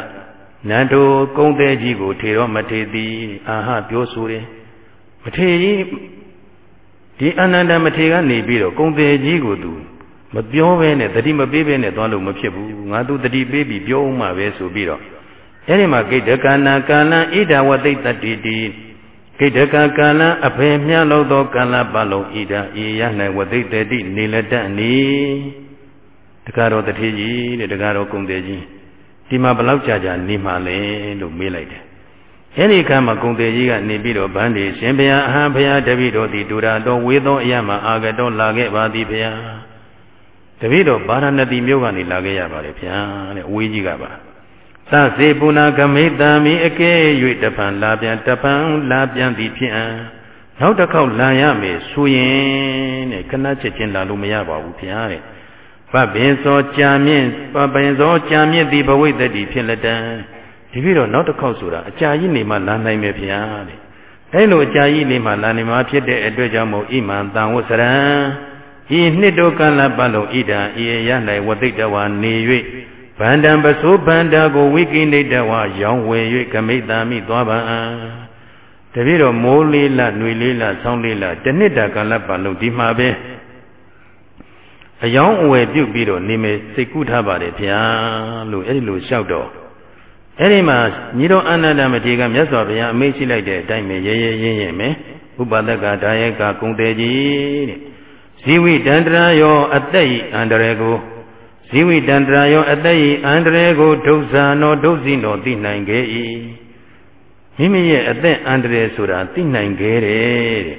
နန္တိုကုံသေးကြီးကို ထေရောမထေသည်အာဟပြောဆိုတယ်မထေကြီးဒီအာနန္ဒမထေကနေပြီးတော့ကုံသေးကြီးကိုသူ မပြောဘဲနဲ့တတိမပေးဘဲနဲ့သွားလို့မဖြစ်ဘူးငါသူတတိပေးပြီးပြောဦးမှာပဲဆိုပြီးတော့အဲ့ဒီမှာဂိတကနာကာလံဣဒဝသိတ္တိတိဂိတကကာလံအဖေမြလို့သောကာလပတ်လုံးဣဒဤရ၌ဝသိတတိနေလတ္တနီတကားတော်တထေကြီးတဲ့တကားတော်ကုံသေးကြီးဒီမှာဘလောက်ကြာကြာနေမှလဲလို့မေးလိုက်တယ်အဲ့ဒီခါမှာကုံသေးကြီးကနေပြီးတော့ဗန်းဒီရှင်ဘုရားအဟံဘုရားတပည့်တော်သည်ဒူရာတော်ဝေသောအရမအာဂတော်လာခဲ့ပါသည်ဘုရား တပည့်တော်ဗာရဏတိမြို့ကနေလာခဲ့ရပါတယ်ဗျာတဲ့အဝေးကြီးကပါသစေပုဏဂမိတံမိအကဲ၍တပံလာပြန်တပံလာပြန်သည်ဖြစ်အံနောက်တစ်ခေါက်လာရမယ်ဆိုရင်တဲ့ခဏချက်ချင်းလာလို့မရပါဘူးဗျာတဲ့ပပင်စောကြာမြင့်ပပင်စောကြာမြင့်သည်ဘဝိတ္တိဖြစ်လက်တံဒီပြီးတော့နောက်တစ်ခေါက်ဆိုတာအကြာကြီးနေမှလာနိုင်မယ်ဗျာတဲ့အဲလိုအကြာကြီးနေမှလာနိုင်မှာဖြစ်တဲ့အတွက်ကြောင့်မို့ဣမံတံဝဆရံ ဤနှစ်တို့ကလပတ်လုံးဣဒံဤရ၌ဝတိတဝါနေ၍ဗန္တံပစိုးဗန္တာကိုဝိကိနေတဝါရောင်းဝယ်၍ကမိတ္တာမိသွားပါံတပည့်တော်မိုးလေးလຫນွေလေးလဆောင်းလေးလတနှစ်တာကာလပတ်လုံးဒီမှာပဲအယောင်းအဝယ်ပြုတ်ပြီးတော့နေမယ်စိတ်ကူးထားပါတယ်ဗျာလို့အဲ့ဒီလိုလျှောက်တော့အဲ့ဒီမှာညီတော်အနန္ဒမထေရကမြတ်စွာဘုရားအမိန့်ရှိလိုက်တဲ့အတိုင်းပဲရဲရဲရင်းရင်းပဲဥပဒကဒါယကကုံတေကြီးတဲ့ ဇီဝိတန္တရာယောအသက်ဤအန္တရေကိုဇီဝိတန္တရာယောအသက်ဤအန္တရေကိုဒုက္ခနောဒုက္ခိနောသိနိုင်ခဲ့၏မိမိရဲ့အသက်အန္တရာယ်ဆိုတာသိနိုင်ခဲ့တယ်တဲ့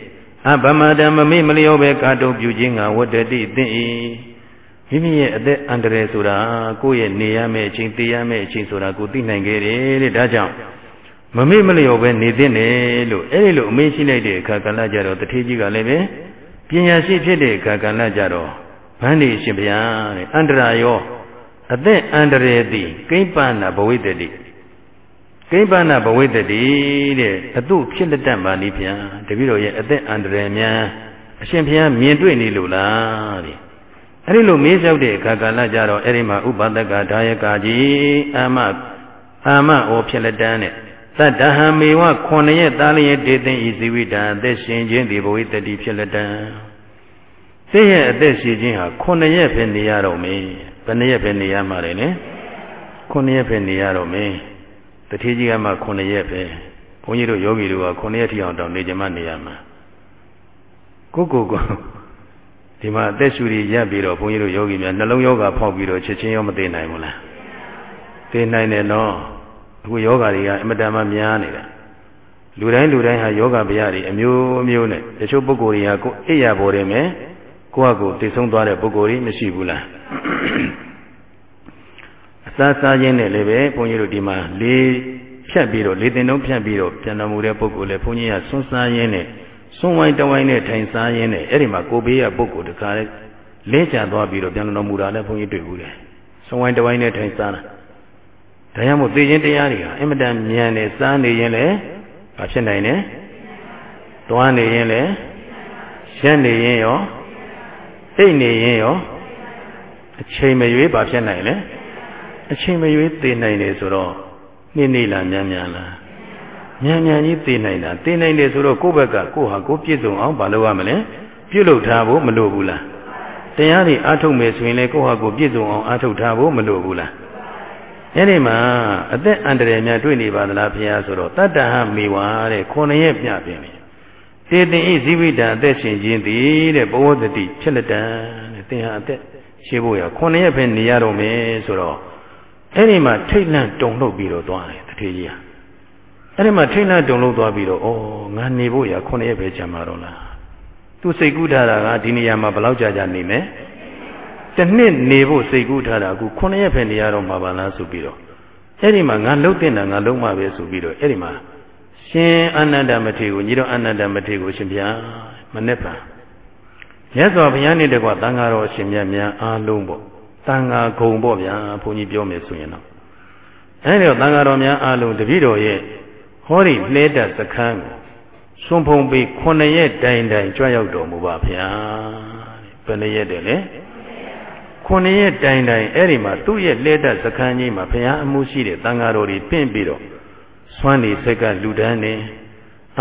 အဗမတံမမေ့မလျောပဲကာတုံပြုခြင်းကဝတ္တတိသိ၏မိမိရဲ့အသက်အန္တရာယ်ဆိုတာကိုယ့်ရဲ့နေရမယ့်အချိန်သိရမယ့်အချိန်ဆိုတာကိုသိနိုင်ခဲ့တယ်တဲ့ဒါကြောင့်မမေ့မလျောပဲနေသင့်တယ်လို့အဲ့ဒီလိုအမေးရှိလိုက်တဲ့အခါကလည်းကြတော့တထေးကြီးကလည်းပဲ ပညာရှိဖြစ်တဲ့အခါကလည်းကြတော့ဗန္ဒီရှင်ဗျာတဲ့အန္တရာယောအသက်အန္တရာယ်သည်ကိမ့်ပနာဘဝိတ္တိကိမ့်ပနာဘဝိတ္တိတဲ့အတုဖြစ်လက်တတ်ပါလိဗျာတပည့်တော်ရဲ့အသက်အန္တရာယ်များအရှင်ဘုရားမြင်တွေ့နေလို့လားတဲ့အဲ့ဒီလိုမေးလျှောက်တဲ့အခါကာလကြတော့အဲ့ဒီမှာဥပဒကဒါယကကြီးအမအာမဩဖြစ်လက်တန်းနဲ့ သတ္တဟံမေဝခွန်ရဲ့သားလျက်တေသိဤဇီဝိတံအသက်ရှင်ခြင်းဒီဘဝိတတိဖြစ်လက်တန်းသိရဲ့အသက်ရှင်ခြင်းဟာခွန်ရဲ့ပဲနေရတော့မေဘယ်နှရက်ပဲနေရမှာလဲလေခွန်ရက်ပဲနေရတော့မေတတိကြီးကမှခွန်ရက်ပဲဘုန်းကြီးတို့ယောဂီတို့ကခွန်ရက်ထိအောင်တောင်နေကြမှနေရမှာကိုကိုကိုဒီမှာအသက်ရှူရရပ်ပြီးတော့ဘုန်းကြီးတို့ယောဂီများနှလုံးယောဂဖောက်ပြီးတော့ချက်ချင်းရောမသိနိုင်ဘူးလားသိနိုင်တယ်နော် အခုယောဂတွေကအမတန်မှများနေတာလူတိုင်းလူတိုင်းဟာယောဂဗျာတွေအမျိုးမျိုးနဲ့တချို့ပုဂ္ဂိုလ်တွေကကိုယ်အိယာပေါ်တယ်မယ်ကိုယ့်ဟာကိုယ်သိဆုံးသွားတဲ့ပုဂ္ဂိုလ်တွေမရှိဘူးလားအစားစားခြင်းနဲ့လည်းပဲဘုန်းကြီးတို့ဒီမှာလေးဖြတ်ပြီးတော့လေးတင်တုံးဖြတ်ပြီးတော့ပြန်တော်မူတဲ့ပုဂ္ဂိုလ်လည်းဘုန်းကြီးကဆွန်းစားရင်းနဲ့စွန်ဝိုင်းတဝိုင်းနဲ့ထိုင်စားရင်းနဲ့အဲ့ဒီမှာကိုဘေးရပုဂ္ဂိုလ်တခါလဲလဲကျသွားပြီးတော့ပြန်တော်မူတာလည်းဘုန်းကြီးတွေ့ဘူးတယ်စွန်ဝိုင်းတဝိုင်းနဲ့ထိုင်စားတာ ဒါကြောင့်မို့သိခြင်းတရားတွေဟာအင်မတန်မြန်နေစားနေရင်လည်းဘာဖြစ်နိုင်လဲတွားနေရင်လည်းရက်နေရင်ရောသိနေရင်ရောအချိန်မရွေးဘာဖြစ်နိုင်လဲအချိန်မရွေးသိနိုင်တယ်ဆိုတော့နေ့နေ့လားမြန်မြန်လားမြန်မြန်ကြီးသိနိုင်တာသိနိုင်တယ်ဆိုတော့ကိုယ့်ဘက်ကကိုယ့်ဟာကိုယ်ပြည့်စုံအောင်ဘာလုပ်ရမလဲပြုလုပ်ထားဖို့မလိုဘူးလားတရားတွေအားထုတ်မယ်ဆိုရင်လည်းကိုယ့်ဟာကိုယ်ပြည့်စုံအောင်အားထုတ်ထားဖို့မလိုဘူးလား အဲ့ဒီမှာအသက်အန္တရာယ်များတွေ့နေပါသလားဘုရားဆိုတော့တတ္တဟမေဝါတဲ့ခုနှစ်ရက်ပြပြင်တယ်တေတင်ဤဇိဝိတံအသက်ရှင်ခြင်းသည်တဲ့ဘဝတတိဖြစ်လက်တံတဲ့သင်ဟာအသက်ရှိဖို့ရခုနှစ်ရက်ပဲနေရတော့မယ်ဆိုတော့အဲ့ဒီမှာထိတ်လန့်တုန်လှုပ်ပြီးတော့သွားတယ်တထေကြီးဟာအဲ့ဒီမှာထိတ်လန့်တုန်လှုပ်သွားပြီးတော့ဩငါနေဖို့ရခုနှစ်ရက်ပဲကြာမှာတော့လားသူစိတ်ကူးထားတာကဒီနေရာမှာဘယ်လောက်ကြာကြာနေမယ် တစ်နှစ်နေဖို့စိတ်ကူးထားတာအခုခုနှစ်ရက်ပဲနေရတော့မှာပါလားဆိုပြီးတော့အဲ့ဒီမှာငါလှုပ်တင်တာငါလုံးမှာပဲဆိုပြီးတော့အဲ့ဒီမှာရှင်အနန္တမထေရကိုညီတော်အနန္တမထေရကိုရှင်ဗျာမနေ့ပါမြတ်စွာဘုရားနဲ့တကွသံဃာတော်ရှင်မြတ်များအားလုံးပေါ့သံဃာဂုံပေါ့ဗျာဘုန်းကြီးပြောမယ်ဆိုရင်တော့အဲဒီတော့သံဃာတော်များအားလုံးတပည့်တော်ရဲ့ဟောဒီလှဲတစခန်းကိုစွန့်ဖုံးပြီးခုနှစ်ရက်တိုင်တိုင်ကြွရောက်တော်မူပါဗျာဘယ်နှရက်တယ်လဲ ခုနှစ်ရက်တိုင်တိုင်အဲ့ဒီမှာသူ့ရဲ့လှဲတစခန်းကြီးမှာဘုရားအမှုရှိတဲ့သံဃာတော်တွေပင့်ပြီးတော့စွမ်းနေစက်ကလူတန်းနေ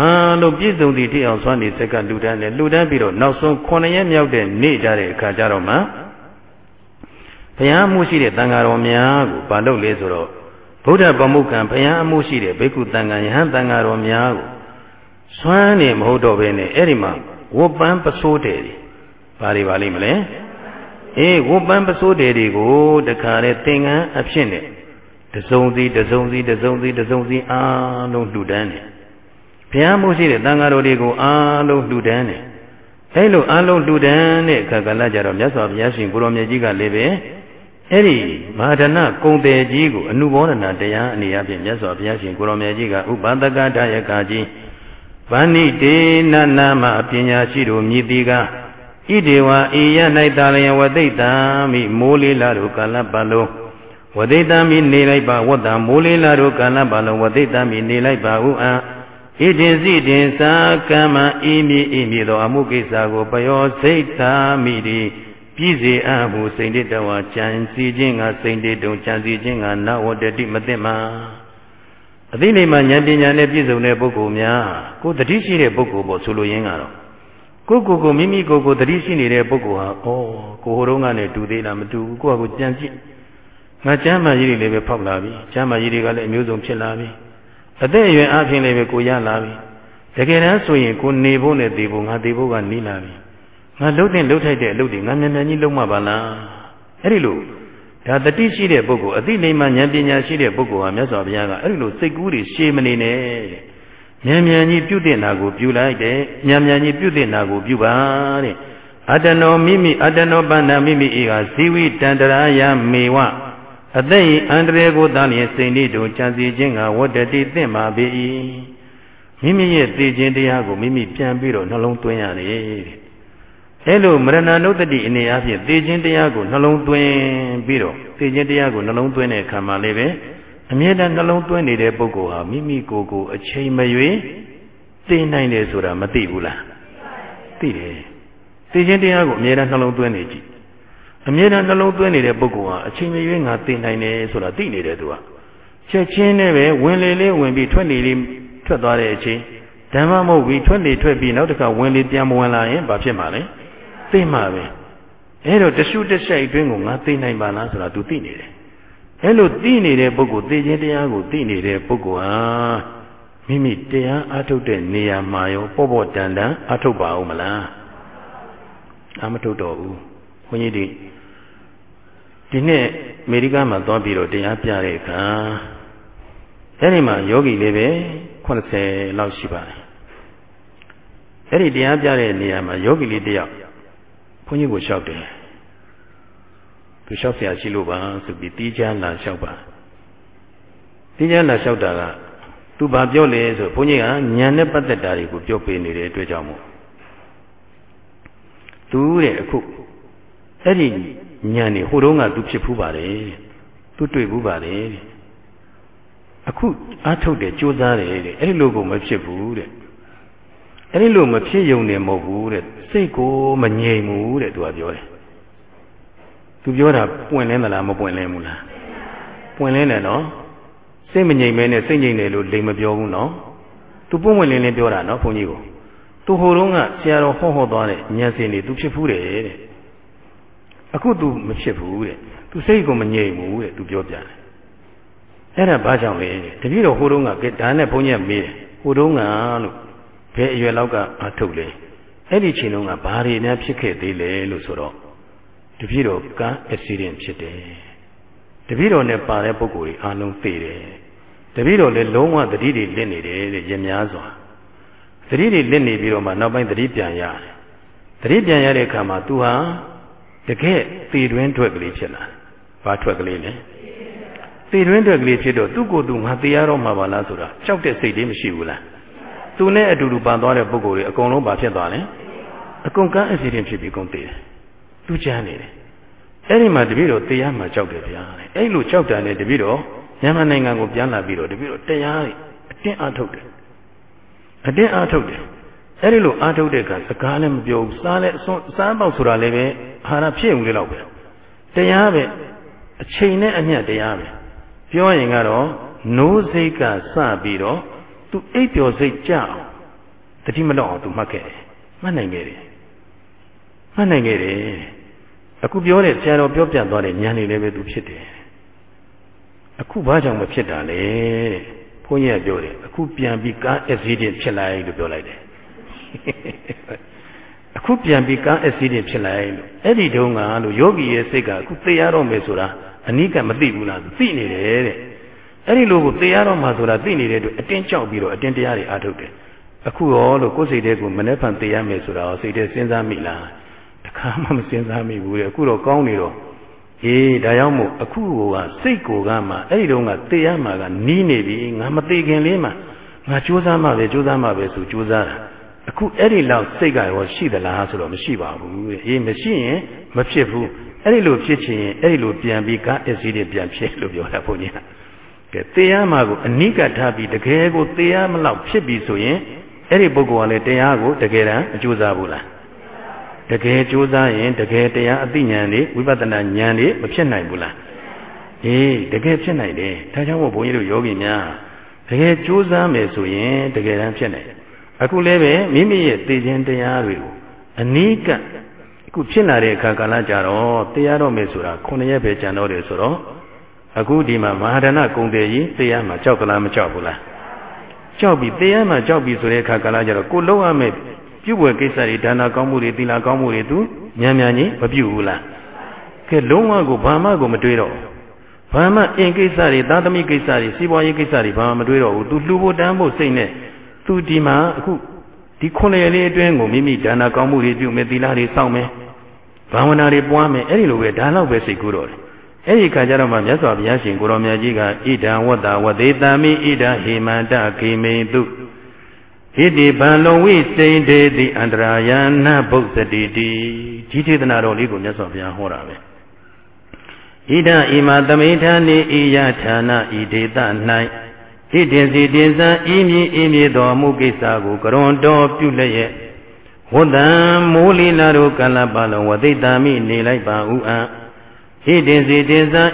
အားလုံးပြည့်စုံသည့်တိအောင်စွမ်းနေစက်ကလူတန်းနေလူတန်းပြီးတော့နောက်ဆုံးခုနှစ်ရက်မြောက်တဲ့နေ့ကြတဲ့အခါကျတော့မှဘုရားအမှုရှိတဲ့တန်ဃာတော်များကိုဘာလုပ်လဲဆိုတော့ဗုဒ္ဓဗမုခံဘုရားအမှုရှိတဲ့ဘိက္ခုတန်ဃာယဟန်တန်ဃာတော်များကိုစွမ်းနေမဟုတ်တော့ဘဲနဲ့အဲ့ဒီမှာဝပန်းပစိုးတယ်ဘာတွေပါလိမ့်မလဲ အေးဝပန်းပစိုးတယ်တွေကိုတခါလေသင်္ကန်းအဖြစ်နဲ့တစုံစီတစုံစီတစုံစီတစုံစီအားလုံးလှူဒန်းတယ်ဘုရားမှုရှိတဲ့တန်ဃာတော်တွေကိုအားလုံးလှူဒန်းတယ်အဲလိုအားလုံးလှူဒန်းတဲ့အခါကလည်းကြတော့မြတ်စွာဘုရားရှင်ကိုရောမြတ်ကြီးကလည်းပဲအဲ့ဒီမဟာဒနာကုံတယ်ကြီးကိုအနုဘောဒနာတရားအနေအချင်းမြတ်စွာဘုရားရှင်ကိုရောမြတ်ကြီးကဥပဒကတယကကြီးဗန္နိတေနနာမပညာရှိတို့မြည်တိက ဣဒေဝဤယ၌တာလယဝသိတံမိမိုးလေးလာတို့ကာလပတ်လုံးဝသိတံမိနေလိုက်ပါဝတ္တမိုးလေးလာတို့ကာလပတ်လုံးဝသိတံမိနေလိုက်ပါဟုအံဣတင်စီတင်သာကမ္မဤမိဤမိသောအမှုကိစ္စကိုပယောစိတ်သာမိတိပြည်စေအပ်မှုစိန်တတဝါကြံစီခြင်းကစိန်တတုံကြံစီခြင်းကနဝတ္တိမသိမှအသိနေမှဉာဏ်ပညာနဲ့ပြည့်စုံတဲ့ပုဂ္ဂိုလ်များကိုတတိရှိတဲ့ပုဂ္ဂိုလ်ပေါ့ဆိုလိုရင်းကတော့ ကိုကိုကိုမိမိကိုကိုတတိရှိနေတဲ့ပုဂ္ဂိုလ်ဟာဩကိုဟိုတုန်းကနဲ့တူသေးလားမတူဘူးကိုကကိုကြံကြည့်ငါကျမ်းမာကြီးတွေလည်းပဲဖောက်လာပြီကျမ်းမာကြီးတွေကလည်းအမျိုးစုံဖြစ်လာပြီအသက်အရွယ်အချင်းလည်းပဲကိုရလာပြီတကယ်တမ်းဆိုရင်ကိုနေဖို့နဲ့တည်ဖို့ငါတည်ဖို့ကနီးလာပြီငါလှုပ်တဲ့လှုပ်ထိုက်တဲ့အလုပ်တွေငါမြန်မြန်ကြီးလုပ်မှပါလားအဲ့ဒီလိုဒါတတိရှိတဲ့ပုဂ္ဂိုလ်အသိလိမ္မာဉာဏ်ပညာရှိတဲ့ပုဂ္ဂိုလ်ဟာမြတ်စွာဘုရားကအဲ့ဒီလိုစိတ်ကူးတွေရှည်မနေနဲ့ မြန်မြန်ကြီးပြုတဲ့နာကိုပြုလိုက်တယ်မြန်မြန်ကြီးပြုတဲ့နာကိုပြုပါတဲ့အတနောမိမိအတနောပန္နမိမိဤကဇီဝိတန္တရာယမေဝအသက်ဤအန္တရာယ်ကိုတားလျင်စိန်ဤတို့ကြံစီခြင်းကဝတ္တတိသင့်ပါပေ၏မိမိရဲ့သိခြင်းတရားကိုမိမိပြန်ပြီးတော့နှလုံးသွင်းရတယ်အဲလိုမရဏနုတ္တိအနေအချင်းသိခြင်းတရားကိုနှလုံးသွင်းပြီးတော့သိခြင်းတရားကိုနှလုံးသွင်းတဲ့အခါမှာလည်းပဲ အမြဲတမ်းနှလုံးသွင်းနေတဲ့ပုဂ္ဂိုလ်ဟာမိမိကိုယ်ကိုအချိန်မရွေးသိနိုင်တယ်ဆိုတာမသိဘူးလားသိတယ်သိခြင်းတရားကိုအမြဲတမ်းနှလုံးသွင်းနေကြည့်အမြဲတမ်းနှလုံးသွင်းနေတဲ့ပုဂ္ဂိုလ်ဟာအချိန်မရွေးငါသိနိုင်တယ်ဆိုတာသိနေတယ်သူကချက်ချင်းနဲ့ပဲဝင်လေလေးဝင်ပြီးထွက်လေလေးထွက်သွားတဲ့အချိန်ဓမ္မမဟုတ်ပြီးထွက်လေထွက်ပြီးနောက်တစ်ခါဝင်လေပြန်မဝင်လာရင်ဘာဖြစ်မှာလဲသိမှာပဲအဲ့တော့တရှုတရှိုက်အတွင်းကိုငါသိနိုင်ပါလားဆိုတာ तू သိနေတယ် အဲ့လိုသိနေတဲ့ပုဂ္ဂိုလ်သိခြင်းတရားကိုသိနေတဲ့ပုဂ္ဂိုလ်ဟာမိမိတရားအထုတ်တဲ့နေရာမှာရောပေါ့ပေါ့တန်တန်အထုတ်ပါဦးမလားအမထုတ်တော့ဘူးခွန်ကြီးဒီဒီနေ့အမေရိကန်မှာသွားပြီးတော့တရားပြတဲ့အခါအဲ့ဒီမှာယောဂီလေးပဲ80လောက်ရှိပါတယ်အဲ့ဒီတရားပြတဲ့နေရာမှာယောဂီလေးတယောက်ဘုန်းကြီးကိုလျှောက်တယ် သူလျှောက်เสียရှိလို့ပါဆိုပြီးတီးချမ်းလာလျှောက်ပါတီးချမ်းလာလျှောက်တာကသူဘာပြောလဲဆိုဘုန်းကြီးကညံနဲ့ပတ်သက်တာတွေကိုပြောပေးနေတဲ့အတွက်ကြောင့်မို့သူတဲ့အခုအဲ့ဒီညံနေဟိုတုန်းကသူဖြစ်ဖူးပါတယ်သူတွေ့ဘူးပါတယ်အခုအားထုတ်တယ်ကြိုးစားတယ်တဲ့အဲ့ဒီလိုကိုမဖြစ်ဘူးတဲ့အဲ့ဒီလိုမဖြစ်ယုံနေမဟုတ်ဘူးတဲ့စိတ်ကိုမငြိမ်ဘူးတဲ့သူကပြောတယ် သူပြောတာပွင့်လင်းသလားမပွင့်လင်းဘူးလားပွင့်လင်းတယ်နော်စိတ်မငြိမ်မဲနဲ့စိတ်ငြိမ်တယ်လို့လိမ်မပြောဘူးနော်သူပွင့်ဝင်လင်းလင်းပြောတာနော်ဘုန်းကြီးကိုသူဟိုတုန်းကဆရာတော်ဟောဟောသွားတဲ့ဉာဏ်စင်တွေသူဖြစ်ဖူးတယ်တဲ့အခုသူမဖြစ်ဘူးတဲ့သူစိတ်ကိုမငြိမ်ဘူးတဲ့သူပြောပြတယ်အဲ့ဒါဘာကြောင့်လဲတပည့်တော်ဟိုတုန်းကဒါနဲ့ဘုန်းကြီးကမေးတယ်ဟိုတုန်းကလို့ဘယ်အရွယ်လောက်ကအာထုတ်လဲအဲ့ဒီချိန်တုန်းကဘာတွေများဖြစ်ခဲ့သေးလဲလို့ဆိုတော့ တပည့်တော်ကံအက်ဆီဒင့်ဖြစ်တယ်တပည့်တော်နဲ့ပါတဲ့ပုဂ္ဂိုလ်တွေအားလုံးသိတယ်တပည့်တော်လည်းလုံးဝသတိတွေလစ်နေတယ်တဲ့ရများစွာသတိတွေလစ်နေပြီးတော့မှနောက်ပိုင်းသတိပြန်ရတယ်သတိပြန်ရတဲ့အခါမှာ तू ဟာတကယ်သေတွင်းထွက်ကလေးဖြစ်လာတယ်ဘာထွက်ကလေးလဲသေတွင်းထွက်ကလေးဖြစ်တော့သူ့ကိုယ်သူငါသေရတော့မှာပါလားဆိုတာကြောက်တဲ့စိတ်လေးမရှိဘူးလားသူနဲ့အတူတူပန်သွားတဲ့ပုဂ္ဂိုလ်တွေအကုန်လုံးဘာဖြစ်သွားလဲအကုန်ကန်းအစီရင်ဖြစ်ပြီးကုန်သေးတယ် သူချမ်းနေတယ်အဲ့ဒီမှာတပည့်တော်တရားမှကြောက်တယ်ဗျာအဲ့လိုကြောက်တာနဲ့တပည့်တော်မြန်မာနိုင်ငံကိုပြန်လာပြီးတော့တပည့်တော်တရားအတင်းအားထုတ်တယ်အတင်းအားထုတ်တယ်အဲ့ဒီလိုအားထုတ်တဲ့ကစကားလည်းမပြောဘူးစားလည်းအစွန်းစားပေါက်ဆိုတာလည်းပဲအာဟာရဖြစ်ုံလေးတော့ပဲတရားပဲအချိန်နဲ့အမျှတရားပဲပြောရင်ကတော့နိုးစိတ်ကစပြီးတော့သူအိပ်ပျော်စိတ်ကြအောင်တတိမတော့အောင်သူမှတ်ခဲ့တယ်မှတ်နိုင်ခဲ့တယ်မှတ်နိုင်ခဲ့တယ် အခုပြောတဲ့ဆရာတော်ပြောပြသွားတဲ့ဉာဏ်တွေလည်းပဲသူဖြစ်တယ်အခုဘာကြောင့်မဖြစ်တာလဲတဲ့ဘုန်းကြီးကပြောတယ်အခုပြန်ပြီးကားအက်ဆီဒင့်ဖြစ်လိုက်လို့ပြောလိုက်တယ်အခုပြန်ပြီးကားအက်ဆီဒင့်ဖြစ်လိုက်လို့အဲ့ဒီတုန်းကလို့ယောဂီရဲ့စိတ်ကအခုသိရတော့မယ်ဆိုတာအနိကမသိဘူးလားသိနေတယ်တဲ့အဲ့ဒီလိုကိုသိရတော့မှဆိုတာသိနေတဲ့အတွက်အတင်းကြောက်ပြီးတော့အတင်းတရားတွေအားထုတ်တယ်အခုရောလို့ကိုယ်စိတ်ထဲကိုမနှက်ဖန်သိရမယ်ဆိုတာစိတ်ထဲစဉ်းစားမိလားတ ခါမှမစဉ်းစားမိဘူးတဲ့အခုတော့ကောင်းနေတော့အေးဒါကြောင့်မို့အခုကစိတ်ကိုကမှအဲ့ဒီတုန်းကသိရမှာကနီးနေပြီငါမသိခင်လေးမှာငါကြိုးစားမှပဲကြိုးစားမှပဲဆိုကြိုးစားတာအခုအဲ့ဒီလောက်စိတ်ကရောရှိသလားဆိုတော့မရှိပါဘူးတဲ့အေးမရှိရင်မဖြစ်ဘူးအဲ့ဒီလိုဖြစ်ချင်ရင်အဲ့ဒီလိုပြန်ပြီးကားအက်ဆီဒင့်ပြန်ဖြစ်လို့ပြောတာဘုန်းကြီးကကဲသေရမှာကိုအနိကထားပြီးတကယ်ကိုသေရမလောက်ဖြစ်ပြီဆိုရင်အဲ့ဒီပုဂ္ဂိုလ်ကလည်းတရားကိုတကယ်တမ်းအကျိုးစားဘူးလား တကယ်ကြိုးစားရင်တကယ်တရားအသိဉာဏ်တွေဝိပဿနာဉာဏ်တွေမဖြစ်နိုင်ဘူးလားအေးတကယ်ဖြစ်နိုင်တယ်ဒါကြောင့်မို့ဘုန်းကြီးတို့ယောဂီများတကယ်ကြိုးစားမယ်ဆိုရင်တကယ်တမ်းဖြစ်နိုင်တယ်အခုလည်းပဲမိမိရဲ့သိခြင်းတရားတွေကိုအနိကအခုဖြစ်လာတဲ့အခါကာလကြတော့တရားတော်မယ်ဆိုတာ9ရက်ပဲကြံတော့တယ်ဆိုတော့အခုဒီမှာမဟာဒနာကုံတယ်ကြီးတရားမှာကြောက်သလားမကြောက်ဘူးလားကြောက်ပြီတရားမှာကြောက်ပြီဆိုတဲ့အခါကာလကြတော့ကိုလုံးရမယ် ပြုဝယ်ကိစ္စတွေဒါနာကောင်းမှုတွေသီလကောင်းမှုတွေသူညံ့ညံ့ကြီးမပြုဘူးလားကဲလုံးဝကိုဘာမှကိုမတွေးတော့ဘာမှအင်ကိစ္စတွေသာသမီကိစ္စတွေစီးပွားရေးကိစ္စတွေဘာမှမတွေးတော့ဘူးသူလှူဖို့တန်းဖို့စိတ်နဲ့သူဒီမှာအခုဒီခုနှစ်ရက်လေးအတွင်းကိုမိမိဒါနာကောင်းမှုတွေပြုမယ်သီလတွေစောင့်မယ်ဘာဝနာတွေပွားမယ်အဲ့ဒီလိုပဲဒါတော့ပဲစိတ်ကူးတော့တယ်အဲ့ဒီခါကျတော့မှမြတ်စွာဘုရားရှင်ကိုရောမြတ်ကြီးကဣဒံဝတ္တဝတေတမိဣဒံဟိမန္တခေမိတု ဟိတိဗံလုံဝိစိန်တေတိအန္တရာယနာဗုဒ္ဓတိတိဒီထေသနာတော်လေးကိုမြတ်စွာဘုရားဟောတာပဲဣဒံဣမသမိဌာနေဣယဌာနဣဒေတ၌ဣတင်စီတင်စံဤမြည်ဤမြည်တော်မူကိစ္စကိုကရွန်တော်ပြုလျက်ဝတ္တံမိုးလီလာတို့ကလပလုံးဝသိတ္တမိနေလိုက်ပါဥအံဣဣတိစီတေဇံ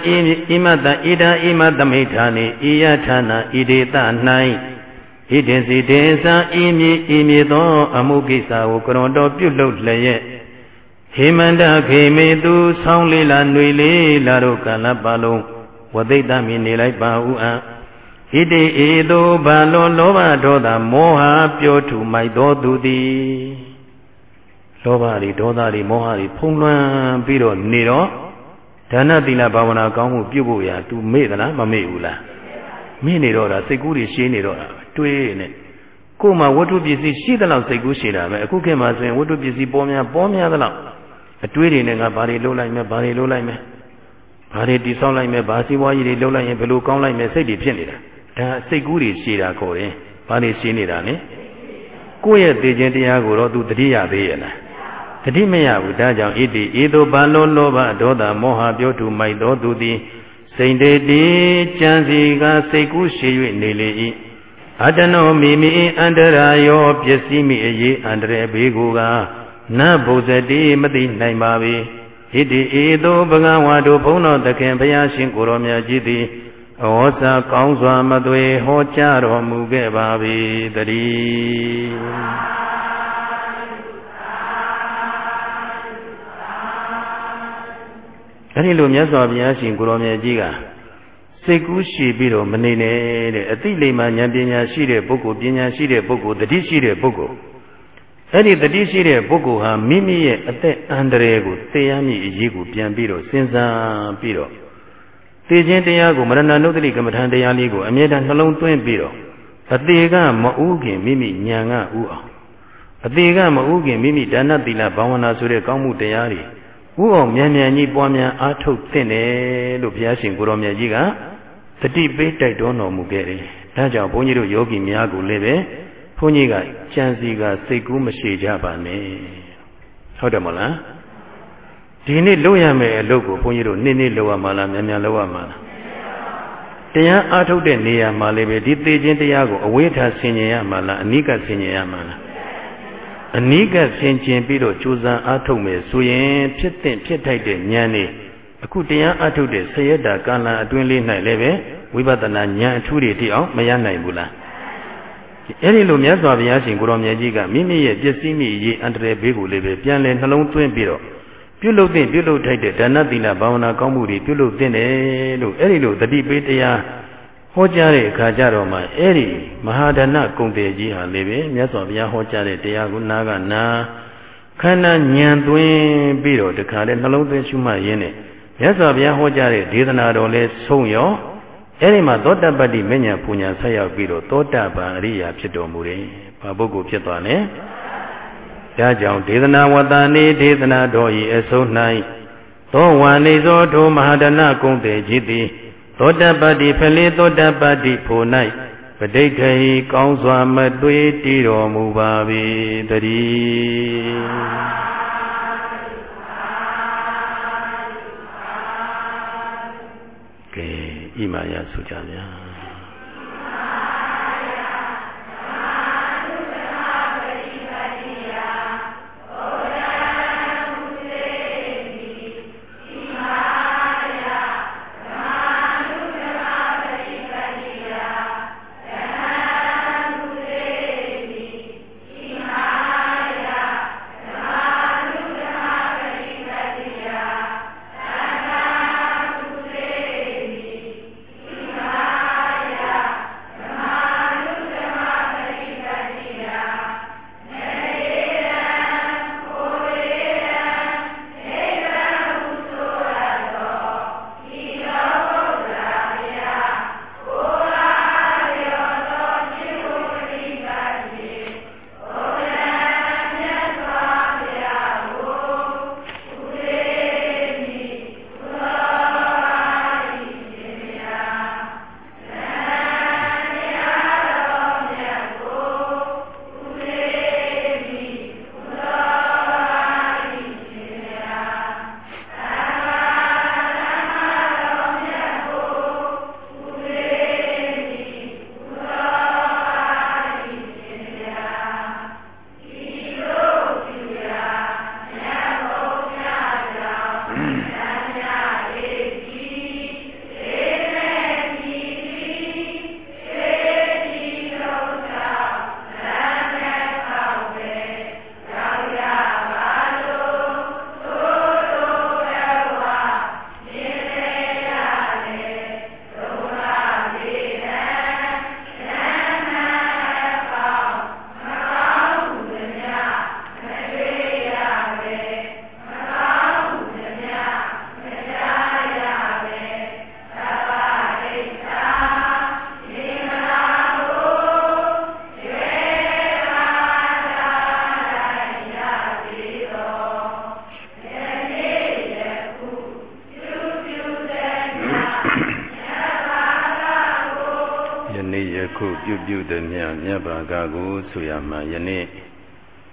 ဣမတဣဒာဣမသမိဋ္ဌာနိဣယဌာနဣဒေတ၌ ဣတိစီတေဇံဣမိဣမိသောအမှုကိစ္စကိုကရွန်တော်ပြုလုပ်လျက်ဟေမန္တခေမေသူဆောင်းလေးလာຫນွေလေးလာတို့ကာလပါလုံးဝသိတ္တမိနေလိုက်ပါဥအံဣတိဧသောဘာလောလောဘဒေါသမောဟပြောထုမိုက်သောသူသည်လောဘတွေဒေါသတွေမောဟတွေဖုံးလွှမ်းပြီးတော့နေတော့ဒါနသီလဘာဝနာကောင်းမှုပြုဖို့ရာ तू မေ့သလားမမေ့ဘူးလားမေ့နေတော့တာစိတ်ကူးတွေရှင်းနေတော့တာ တွေးနေကိုယ်မှာဝတ္ထုပစ္စည်းရှိသလောက်စိတ်ကူးရှိတာပဲအခုခေတ်မှာဆိုရင်ဝတ္ထုပစ္စည်းပေါ်များပေါ်များသလောက်အတွေးတွေနဲ့ငါဘာတွေလုပ်လိုက်မယ်ဘာတွေလုပ်လိုက်မယ်ဘာတွေတိဆောက်လိုက်မယ်ဘာစီးပွားကြီးတွေလုပ်လိုက်ရင်ဘယ်လိုကောင်းလိုက်မယ်စိတ်တွေဖြစ်နေတာဒါစိတ်ကူးတွေရှည်တာခေါ်တယ်ဘာတွေရှင်းနေတာလဲကိုယ့်ရဲ့သိခြင်းတရားကိုတော့ तू တတိယသေးရဲ့လားတတိမရဘူးဒါကြောင့်ဣတိဤသို့ဘာလောလောဘဒေါသမောဟပြောထုမိုက်သောသူသည်စိန်တေတိကြံစီကစိတ်ကူးရှည်၍နေလေ၏ အတနောမိမိအန္တရာယောပစ္စည်းမိအေအန္တရေဘေးကိုကနဗုဇတိမသိနိုင်ပါပေဣတိဤသို့ဘဂဝါတို့ဘုန်းတော်သခင်ဘုရားရှင်ကိုရောမြတ်ကြီးသည်ဩဇာကောင်းစွာမသွေဟောကြားတော်မူခဲ့ပါ၏တည်းအဲဒီလိုမြတ်စွာဘုရားရှင်ကိုရောင်မြတ်ကြီးက စိတ်ကူးရှိပြီးတော့မနေနဲ့တဲ့အသိလိမ္မာဉာဏ်ပညာရှိတဲ့ပုဂ္ဂိုလ်ပညာရှိတဲ့ပုဂ္ဂိုလ်တတိရှိတဲ့ပုဂ္ဂိုလ်အဲ့ဒီတတိရှိတဲ့ပုဂ္ဂိုလ်ဟာမိမိရဲ့အသက်အန္တရာယ်ကိုသိရမည့်အရေးကိုပြန်ပြီးတော့စဉ်းစားပြီးတော့သိခြင်းတရားကိုမရဏနုဒ္ဒလိကမ္မထံတရားလေးကိုအမြဲတမ်းနှလုံးသွင်းပြီးတော့အသေးကမဥခင်မိမိဉာဏ်ကဥအောင်အသေးကမဥခင်မိမိဒါနသီလဘာဝနာဆိုတဲ့ကောင်းမှုတရားတွေဥအောင်မြန်မြန်ကြီးပွားများအားထုတ်သင့်တယ်လို့ဘုရားရှင်ကိုရောမြတ်ကြီးက တတိပေးတိုက်တွန်းတော်မူခဲ့တယ်။ဒါကြောင့်ဘုန်းကြီးတို့ယောဂီများကိုလည်းပဲဘုန်းကြီးကကြံစီကစိတ်ကူးမရှိကြပါနဲ့။ဟုတ်တယ်မလား။ဒီနေ့လုပ်ရမယ့်အလုပ်ကိုဘုန်းကြီးတို့နေ့နေ့လုပ်ရမှာလားမြန်မြန်လုပ်ရမှာလား။တရားအားထုတ်တဲ့နေရာမှာလည်းပဲဒီသေခြင်းတရားကိုအဝေးထားဆင်ញင်ရမှာလားအနိကဆင်ញင်ရမှာလားအနိကဆင်ကျင်ပြီးတော့ကြိုးစားအားထုတ်မယ်ဆိုရင်ဖြစ်တဲ့ဖြစ်ထိုက်တဲ့ဉာဏ်นี่ အခုတရားအားထုတ်တဲ့ဆရတကာလအတွင်းလေး၌လည်းပဲဝိပဿနာဉာဏ်အထူးတွေတိအောင်မရနိုင်ဘူးလားအဲ့ဒီလိုမြတ်စွာဘုရားရှင်ကိုရောင်မြတ်ကြီးကမိမိရဲ့ပစ္စည်းမိရေးအန္တရာယ်ဘေးကိုလည်းပဲပြန်လဲနှလုံးသွင်းပြီးတော့ပြုလုပ်တဲ့ပြုလုပ်ထိုက်တဲ့ဒါနသီလဘာဝနာကောင်းမှုတွေပြုလုပ်တဲ့လို့အဲ့ဒီလိုတတိပေးတရားဟောကြားတဲ့အခါကျတော့မှအဲ့ဒီမဟာဒဏကုံတယ်ကြီးဟာလေပဲမြတ်စွာဘုရားဟောကြားတဲ့တရားကိုနားကနာခန္ဓာညံသွင်းပြီးတော့တခါလေနှလုံးသွင်းရှုမှတ်ရင်းနဲ့ မြတ်စွာဘုရားဟောကြားတဲ့ဒေသနာတော်လဲဆုံးရောအဲ့ဒီမှာသောတပတ္တိမဉ္ဇဉ်ပူညာဆက်ရောက်ပြီးတော့သောတပန်အရိယာဖြစ်တော်မူတယ်။ဘာပုဂ္ဂိုလ်ဖြစ်သွားလဲ။ဒါကြောင့်ဒေသနာဝတ္တနေဒေသနာတော်ဤအဆုံး၌သောဝါနေသောထိုမဟာဒဏကုံတယ်ကြီးသည်သောတပတ္တိဖလေသောတပတ္တိဖို့၌ပဋိဋ္ဌိကောင်းစွာမတွေးတည်တော်မူပါ၏တည်း ဣမာယဆိုကြဗျာ ပြုပြုသည်မြတ်မြတ်ဘာကကိုဆိုရမှယနေ့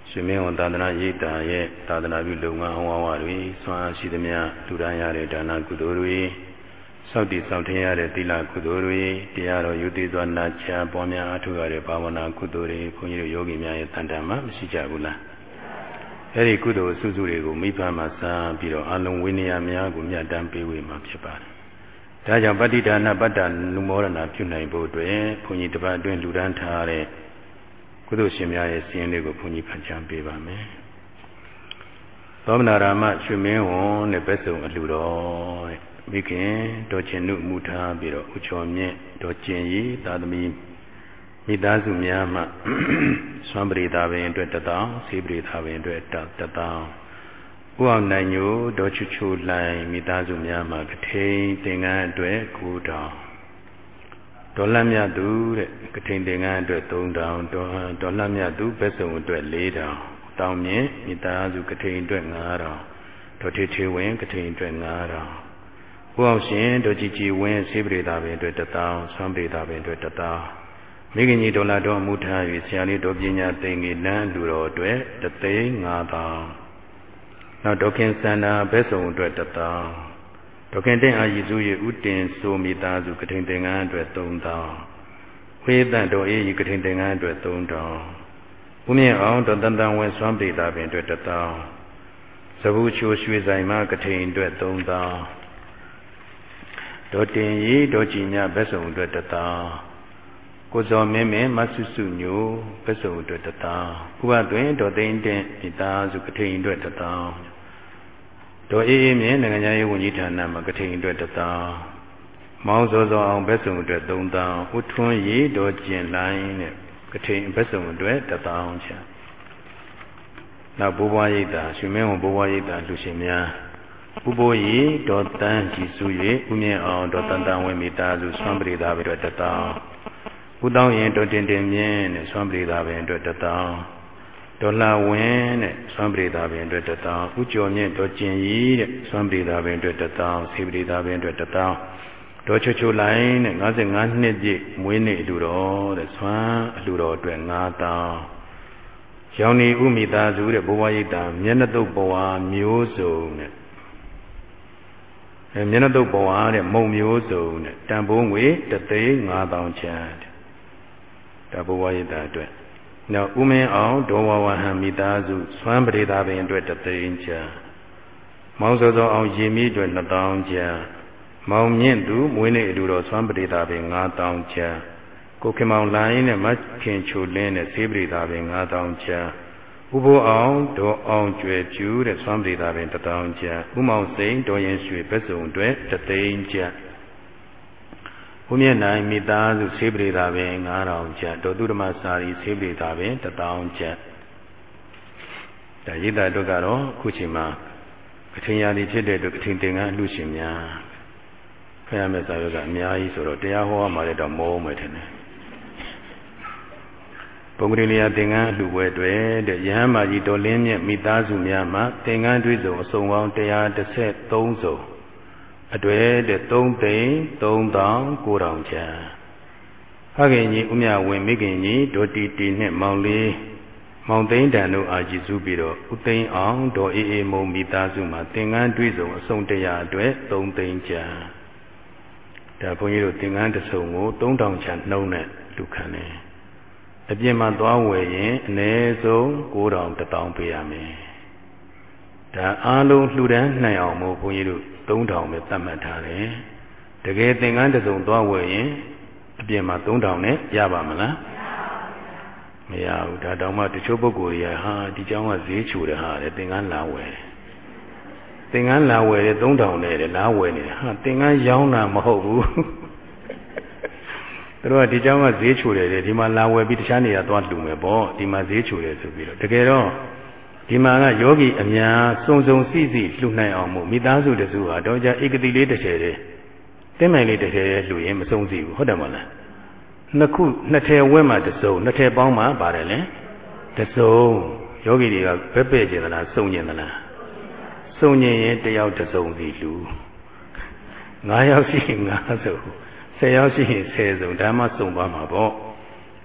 ရှင်မင်းဝန်သာသနာရိပ်တာရဲ့သာသနာပြုလုပ်ငန်းအဝဝတွေဆွမ်းအားရှိသည်မြတ်လူတိုင်းရတဲ့ဒါနကုသိုလ်တွေစောင့်တည်စောင့်ထင်းရတဲ့သီလကုသိုလ်တွေတရားတော်ယုတိစွာနာချာပွားများအထုရတဲ့ဘာဝနာကုသိုလ်တွေဘုန်းကြီးတို့ယောဂီများရဲ့တန်တမ်းမှာမရှိကြဘူးလားအဲ့ဒီကုသိုလ်အစုစုတွေကိုမိဘမှာစားပြီးတော့အလုံးဝိနည်းများကိုမြတ်တမ်းပေးဝေမှာဖြစ်ပါတယ် ဒါကြောင့်ပဋိဒါနပတ္တနုမောရဏပြုနိုင်ဖို့အတွက်ဘုန်းကြီးတပတ်အတွင်းလူဒန်းထားတဲ့ကုသိုလ်ရှင်များရဲ့စီရင်လေးကိုဘုန်းကြီးဖန်ချမ်းပေးပါမယ်။သောမနာရာမရွှေမင်းဝန်နဲ့ပဲဆုံအလှတော်တဲ့မိခင်တော်ကျင်နုမူထားပြီးတော့ဥချော်မြင့်တော်ကျင်ရီသာသမီမိသားစုများမှဆွမ်းပရိသာပင်အတွက်တသောဆေးပရိသာပင်အတွက်တသော ဥအောင်နိုင်ညိုဒေါ်ချူချူလိုင်မိသားစုများမှာကထိန်သင်္ကန်းအတွက်9တောင်ဒေါ်လမြတ်သူတဲ့ကထိန်သင်္ကန်းအတွက်3တောင်ဒေါ်ဒေါ်လမြတ်သူဘက်စုံအတွက်4တောင်တောင်မြင့်မိသားစုကထိန်အတွက်9တောင်ဒေါ်ထေထေဝင်းကထိန်အတွက်9တောင်ဥအောင်ရှင်ဒေါ်ကြည်ကြည်ဝင်းဆေးပရိသာပင်အတွက်တသောဆွမ်းပရိသာပင်အတွက်တသောမိခင်ကြီးဒေါ်လာတော်မူထား၍ဆရာလေးတော်ပညာသိင်္ဂီလမ်းလူတော်အတွက်တသိ န်း5တောင်နောက်ဒေါခင်စန္ဒာဘဲဆုံအတွက်တသောဒေါခင်တင်အာရည်စုရဲ့ဥတင်ဆိုမိသားစုကထိန်သင်္ကန်းအတွက်3သောဝေသတော်အေးကြီးကထိန်သင်္ကန်းအတွက်3တောင်ဦးမြင့်အောင်ဒေါတန်တန်ဝင်စွမ်းပိတာပင်အတွက်တသောသဘူးချိုရွှေဆိုင်မှာကထိန်အတွက်3သောဒေါတင်ရီဒေါကြည်ညဘဲဆုံအတွက်တသော ကိုဇော်မင်းမင်းမဆုစုညိုပစ္စုံအတွက်တသောဥပတွင်ဒေါ်သိန်းတဲ့မိသားစုကထိန်အတွက်တသောဒေါ်အေးအေးမြင့်နိုင်ငံရေးဝန်ကြီးဌာနမှာကထိန်အတွက်တသောမောင်စောစောအောင်ဘက်စုံအတွက်၃သောဥထွန်းရီဒေါ်ကျင်လိုင်းတဲ့ကထိန်ဘက်စုံအတွက်တသောချာနောက်ဘိုးဘွားရိပ်သာရွှေမင်းဝန်ဘိုးဘွားရိပ်သာလူရှင်များဥပိုးရီဒေါ်တန်းကြည်စု၍ဥမြင့်အောင်ဒေါ်တန်တန်ဝင်းမိသားစုဆွမ်းပရိသာပြီးတော့တသော ဥတောင်းရင်တော်တင်တင်မြင်းတဲ့ဆွမ်းပရိသာပင်အတွက်တသောဒေါ်လာဝင်းတဲ့ဆွမ်းပရိသာပင်အတွက်တသောဥကျော်မြင့်တော်ကျင်ကြီးတဲ့ဆွမ်းပရိသာပင်အတွက်တသောဆေပရိသာပင်အတွက်တသောဒေါ်ချွချွလိုင်းတဲ့55နှစ်ပြည့်မွေးနေ့အလူတော်တဲ့ဆွမ်းအလူတော်အတွက်9တောင်းရောင်နေဥမိသားစုတဲ့ဘဝရိတ်တာမျက်နှာတုပ်ဘဝမျိုးစုံတဲ့အဲမျက်နှာတုပ်ဘဝတဲ့မုံမျိုးစုံတဲ့တန်ဖိုးငွေတသိန်း5000ချမ်း ဒါဘဝရတာအတွက်နောက်ဥမင်းအောင်ဒေါဝဝဟံမိသားစုဆွမ်းပရိသာပင်အတွက်တသိန်းချာမောင်စောစောအောင်ရေမီအတွက်2000ချာမောင်မြင့်သူမွေးနေ့အတူတော်ဆွမ်းပရိသာပင်9000ချာကိုခင်မောင်လိုင်းနဲ့မခင်ချိုလင်းနဲ့ဆေးပရိသာပင်9000ချာဥဘိုးအောင်ဒေါ်အောင်ကျွယ်ပြူတဲ့ဆွမ်းပရိသာပင်1000ချာဥမောင်စိန်ဒေါ်ရင်ရွှေဘက်စုံအတွက်တသိန်းချာ ဘုမျက်နိုင်မိသားစုဆေးပရိသာပင်9000ကျပ်ဒေါတုဓမ္မစာရီဆေးပရိသာပင်1000ကျပ်ဒါရိတာတို့ကတော့ခုချိန်မှာကထင်ရာဒီဖြစ်တဲ့အတွက်ကထင်တင်ကအလှရှင်များဖရမဲ့စာရွက်ကအများကြီးဆိုတော့တရားဟောမှလည်းတော့မောမယ်ထင်တယ်ဘုံကလေးလျာသင်္ကန်းအလှပွဲတွေတဲ့ရဟန်းမကြီးတော်လင်းမြတ်မိသားစုများမှာသင်္ကန်းတွေးစုံအစုံပေါင်း133စုံ အတွေ့တဲ့3သိန်း3900ကျန်ဖခင်ကြီးဥမြဝင်မိခင်ကြီးဒေါ်တီတီနဲ့မောင်လေးမောင်သိန်းတန်တို့အာကြည်စုပြီးတော့ဥသိန်းအောင်ဒေါ်အေးအေးမုံမိသားစုမှာသင်္ကန်းတွေးစုံအစုံတရာအတွက်3သိန်းကျန်ဒါဘုန်းကြီးတို့သင်္ကန်းတစ်စုံကို3000ကျန်နှုံးနဲ့လူခံတယ်အပြင်မှာသွားဝယ်ရင်အနည်းဆုံး9000 1000ပေးရမယ်ဒါအားလုံးလှူဒန်းနိုင်အောင်မို့ဘုန်းကြီးတို့ 3000ပဲသတ်မှတ်ထားတယ်တကယ်သင်္ကန်းတစ်စုံသွားဝယ်ရင်အပြင်မှာ3000နဲ့ရပါမလားမရဘူးဒါတောင်မှတချို့ပုဂ္ဂိုလ်တွေကဟာဒီเจ้าကဈေးချိုတယ်ဟာတဲ့သင်္ကန်းလာဝယ်သင်္ကန်းလာဝယ်တယ်3000နဲ့တယ်လာဝယ်နေတယ်ဟာသင်္ကန်းရောင်းတာမဟုတ်ဘူးသူတို့ကဒီเจ้าကဈေးချိုတယ်တဲ့ဒီမှာလာဝယ်ပြီးတခြားနေရာသွားလှူမယ်ပေါ့ဒီမှာဈေးချိုတယ်ဆိုပြီးတော့တကယ်တော့ ဒီမှာကယောဂီအများစုံစုံစီစီလှူနိုင်အောင်မို့မိသားစုတစုဟာတော့ကြဧကတိလေးတစ်ထည်တည်းတင်းမိုင်လေးတစ်ထည်လှူရင်မဆုံးစီဘူးဟုတ်တယ်မလားနှစ်ခုနှစ်ထည်ဝက်မှတစ်စုံနှစ်ထည်ပေါင်းမှပါတယ်လေတစ်စုံယောဂီတွေကဘက်ပဲ့ကျင်သလားစုံကျင်သလားစုံကျင်ရင်တယောက်တစ်စုံစီလှူ9ယောက်ရှိရင်9စုံ10ယောက်ရှိရင်10စုံဒါမှစုံသွားမှာပေါ့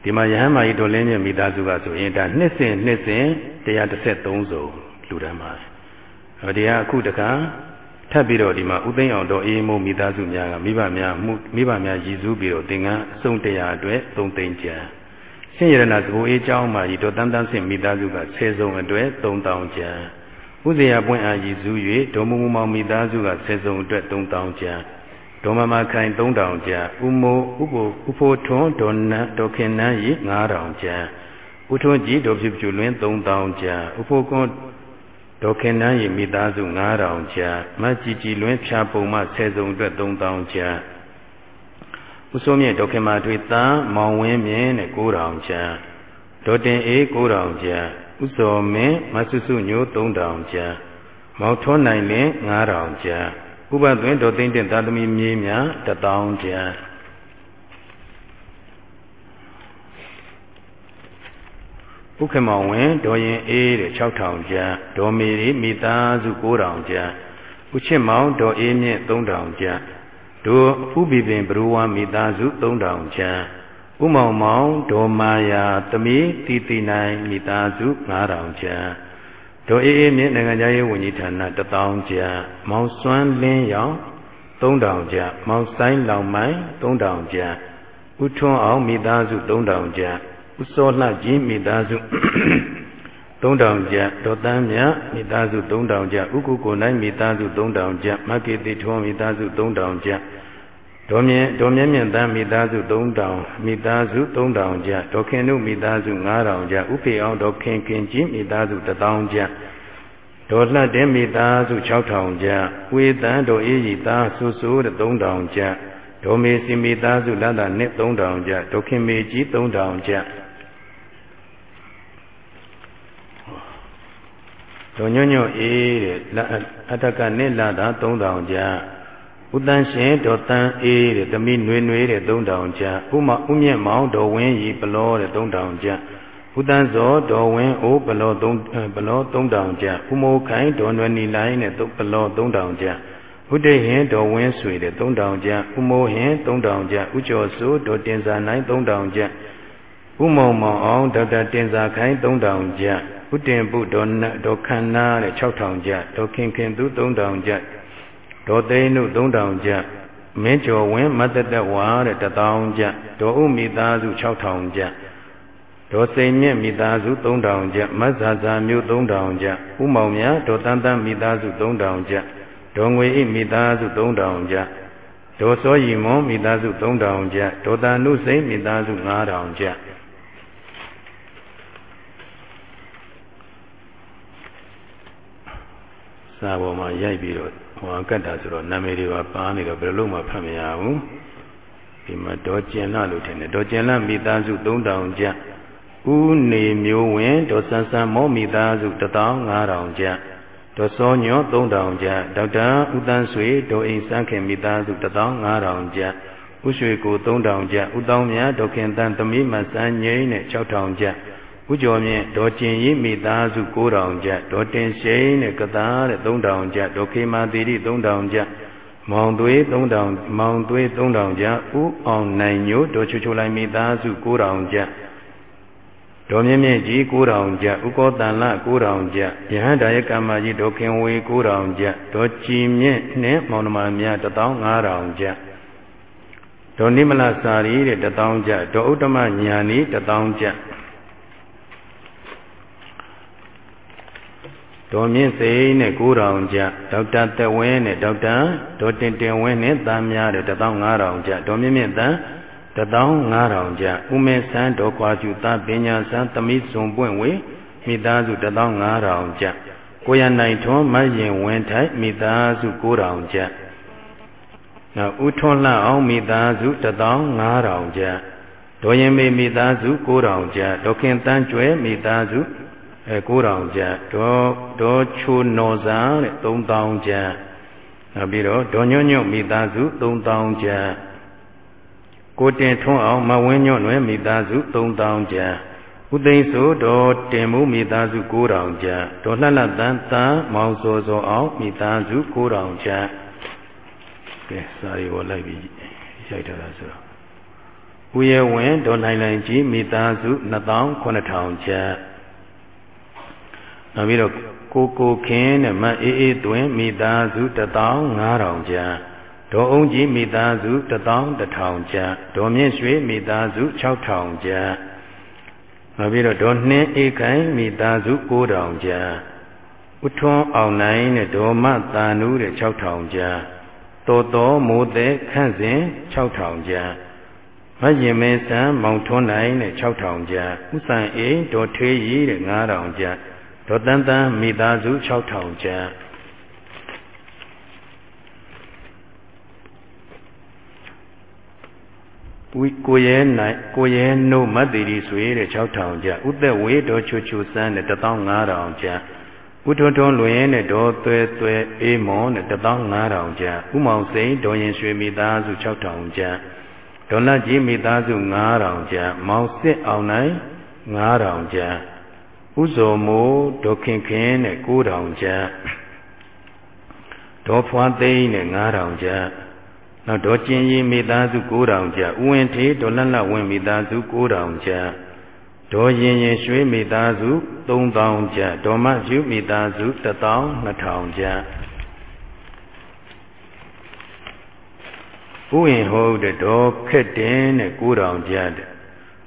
ဒီမှာယဟန်မာကြီးတော်လင်းမြင့်မိသားစုကဆိုရင်ဒါနှစ်စဉ်နှစ်စဉ်133စုံလူတန်းပါတယ်။ဟောဒီကအခုတခါထပ်ပြီးတော့ဒီမှာဥသိမ်းအောင်တော်အေးမိုးမိသားစုများကမိဘများမှုမိဘများရည်စူးပြီးတော့သင်္ကန်းအစုံတရားအတွက်3သိန်းကျန်။ရှင်ရဏသဘောအေးเจ้าမာကြီးတော်တန်းတန်းဆင့်မိသားစုက10စုံအတွက်3000ကျန်။ဥဇေယပွင့်အားရည်စူး၍ဒေါ်မူမူမောင်မိသားစုက10စုံအတွက်3000ကျန်။ ဒေါမမခိုင်3000ကျပ်ဥမိုးဥပိုဥဖိုးထွန်းဒေါ်နန်းဒေါ်ခင်နန်းရီ9000ကျပ်ဥထွန်းကြီးဒေါ်ဖြူဖြူလွင်း3000ကျပ်ဥဖိုးကွန်းဒေါ်ခင်နန်းရီမိသားစု9000ကျပ်မကြည်ကြည်လွင်းဖြာပုံမဆယ်စုံအတွက်3000ကျပ်ဥစိုးမြင့်ဒေါ်ခင်မာထွေတန်းမောင်ဝင်းမြင့်နဲ့9000ကျပ်ဒေါ်တင်အေး9000ကျပ်ဥစောမင်းမဆုစုညို3000ကျပ်မောင်ထွန်းနိုင်လင်း9000ကျပ် ဥပသွင်းတော်သိမ့်တဲ့သာသမီမြေးများတထောင်ကျန်ဥက္ကမောင်ဝင်ဒေါ်ရင်အေးတဲ့6000ကျန်ဒေါ်မေရီမိသားစု9000ကျန်ဥချစ်မောင်ဒေါ်အေးမြင့်3000ကျန်ဒိုဥပိပင်ဘရူဝါမိသားစု3000ကျန်ဥမောင်မောင်ဒေါ်မာယာသမီးတီတီနိုင်မိသားစု9000ကျန် ဒေါ်အေးအေးမြင့်နိုင်ငံသားရေးဝန်ကြီးဌာန1000ကျပ်မောင်စွမ်းလင်းရောင်3000ကျပ်မောင်ဆိုင်လောင်မိုင်3000ကျပ်ဥထွန်းအောင်မိသားစု3000ကျပ်ဥစောလှကြီးမိသားစု3000ကျပ်ဒေါ်တန်းမြမိသားစု3000ကျပ်ဥကုကိုနိုင်မိသားစု3000ကျပ်မကေတိထွန်းမိသားစု3000ကျပ် ဒေါ်မြင့်ဒေါ်မြင့်မြင့်တန်းမိသားစု3000မိသားစု3000ကျဒေါ်ခင်တို့မိသားစု9000ကျဥဖေအောင်ဒေါ်ခင်ခင်ကြီးမိသားစု1000ကျဒေါ်လှတဲ့မိသားစု6000ကျဝေတန်းဒေါ်အေးကြီးသားဆူဆူတဲ့3000ကျဒေါ်မေစီမိသားစုလတ်တာနှစ်3000ကျဒေါ်ခင်မေကြီး3000ကျဒေါ်ညွန့်ညွန့်အေးတဲ့အတ္တကနှစ်လတာ3000ကျ ဥတန်းရှင်ဒေါ်တန်းအေးတဲ့သမီးနွေနွေတဲ့3000ကျပ်ဥမဥမြင့်မောင်ဒေါ်ဝင်းရီပလောတဲ့3000ကျပ်ဥတန်းစောဒေါ်ဝင်းအိုးပလော3ပလော3000ကျပ်ဥမိုးခိုင်ဒေါ်နွယ်နီလိုင်းတဲ့ပလော3000ကျပ်ဥဒိဟင်ဒေါ်ဝင်းဆွေတဲ့3000ကျပ်ဥမိုးဟင်3000ကျပ်ဥကျော်စိုးဒေါ်တင်စာနိုင်3000ကျပ်ဥမောင်မောင်အောင်ဒေါက်တာတင်စာခိုင်3000ကျပ်ဥတင်ပုဒေါ်ဒေါ်ခန္နာတဲ့6000ကျပ်ဒေါ်ခင်ခင်သူ3000ကျပ် ဒေါ်သိန်းတို့3000ကျပ်မင်းကျော်ဝင်းမတတဝါတဲ့1000ကျပ်ဒေါ်ဥမိသားစု6000ကျပ်ဒေါ်စိန်မြင့်မိသားစု3000ကျပ်မတ်ဇာဇာမျိုး3000ကျပ်ဥမောင်မြဒေါ်တန်းတန်းမိသားစု3000ကျပ်ဒေါ်ငွေဣမိသားစု3000ကျပ်ဒေါ်စောရီမွန်မိသားစု3000ကျပ်ဒေါ်တာနုစိန်မိသားစု9000ကျပ်စာပေါ်မှာရိုက်ပြီးတော့ ဟောကတ်တာဆိုတော့နာမည်တွေပါပါနေတော့ဘယ်လိုမှဖတ်မရဘူးဒီမှာဒေါ်ကျင်လာလို့ထင်တယ်ဒေါ်ကျင်လာမိသားစု3000ကျပ်ဦးနေမျိုးဝင်ဒေါ်ဆန်းဆန်းမောမိသားစု15000ကျပ်ဒေါ်စောညော3000ကျပ်ဒေါက်တာဦးတန်းဆွေဒေါ်အိမ်စန်းခင်မိသားစု15000ကျပ်ဥရွှေကို3000ကျပ်ဥတောင်းမြဒေါခင်တန်သမီးမဆန်းငိမ့်နဲ့6000ကျပ် ဥကျော်မြင့်ဒေါ်ကျင်ရီမိသားစု9000ကျပ်ဒေါ်တင်ရှိန်နဲ့ကသားတဲ့3000ကျပ်ဒေါ်ခေမာသီရိ3000ကျပ်မောင်သွေး3000မောင်သွေး3000ကျပ်ဥအောင်နိုင်ညိုဒေါ်ချူချူလိုက်မိသားစု9000ကျပ်ဒေါ်မြင့်မြင့်ကြီး9000ကျပ်ဥကောတန်လ9000ကျပ်ယဟန်ဒါယကမ္မကြီးဒေါ်ခင်ဝေ9000ကျပ်ဒေါ်ကြည်မြင့်နဲ့မောင်နှမများ15000ကျပ်ဒေါ်နိမလစာရီတဲ့1000ကျပ်ဒေါ်ဥတ္တမညာနီ1000ကျပ် ဒေါ်မြင့်စိန်နဲ့9000ကျဒေါက်တာသက်ဝင်းနဲ့ဒေါက်တာဒေါ်တင်တင်ဝင်းနဲ့သားများတဲ့15000ကျဒေါ်မြင့်မြင့်တန်း15000ကျဥမေဆန်းဒေါ်ကွာကျူသားပညာဆန်းသမီးစုံပွင့်ဝေမိသားစု15000ကျကိုရနိုင်ထွန်းမရင်ဝင်းထိုက်မိသားစု9000ကျနောက်ဥထွန်းလှအောင်မိသားစု15000ကျဒေါ်ရင်မေမိသားစု9000ကျဒေါ်ခင်တန်းကျွဲမိသားစု အဲ9000ကျပ်ဒေါ်ဒေါ်ချိုနော်စာတဲ့3000ကျပ်နောက်ပြီးတော့ဒေါ်ညွန့်ညွန့်မိသားစု3000ကျပ်ကိုတင်ထွန်းအောင်မဝင်းညွန့်လွယ်မိသားစု3000ကျပ်ဥသိမ်းဆိုဒေါ်တင်မှုမိသားစု9000ကျပ်ဒေါ်လှလှတန်းတန်းမောင်စောစောအောင်မိသားစု9000ကျပ်ကဲစာရီကိုလိုက်ပြီးရိုက်ထားတာဆိုတော့ဦးရဲဝင်ဒေါ်နိုင်နိုင်ကြီးမိသားစု29000ကျပ် နောက်ပြီးတော့ကိုကိုခင်းနဲ့မအေးအေးသွင်းမိသားစု15000ကျပ်ဒေါ်အောင်ကြီးမိသားစု11000ကျပ်ဒေါ်မြင့်ရွှေမိသားစု6000ကျပ်နောက်ပြီးတော့ဒေါ်နှင်းအေးခိုင်မိသားစု9000ကျပ်ဥထွန်းအောင်နိုင်နဲ့ဒေါ်မတာနူးတဲ့6000ကျပ်တော်တော်မိုးတဲ့ခန့်စဉ်6000ကျပ်မရင်မင်းစံမောင်ထွန်းနိုင်တဲ့6000ကျပ်ဥဆန်အေးဒေါ်ထွေးကြီးတဲ့9000ကျပ် ဒေါ်တန်တန်မိသားစု6000ကျပ်ဝီကိုရဲနိုင်ကိုရဲနှုတ်မတ်တီရီဆွေတဲ့6000ကျပ်ဥသက်ဝေဒေါ်ချူချူစန်းတဲ့15000ကျပ်ဥထွန်းထွန်းလွင်နဲ့ဒေါ်သွဲသွဲအေးမွန်နဲ့15000ကျပ်ဥမောင်စိန်ဒေါ်ရင်ရွှေမိသားစု6000ကျပ်ဒေါ်လတ်ကြီးမိသားစု9000ကျပ်မောင်စစ်အောင်နိုင်9000ကျပ် ဥဇော်မိုးဒေါ်ခင်ခင်နဲ့9000ကျပ်ဒေါ်ဖွာသိန်းနဲ့9000ကျပ်နောက်ဒေါ်ကျင်ကြီးမိသားစု9000ကျပ်ဥဝင်ထေဒေါ်လတ်လတ်ဝင်မိသားစု9000ကျပ်ဒေါ်ရင်ရင်ရွှေမိသားစု3000ကျပ်ဒေါ်မဖြူမိသားစု12000ကျပ်ဥဝင်ဟုတ်တဲ့ဒေါ်ခက်တင်နဲ့9000ကျပ်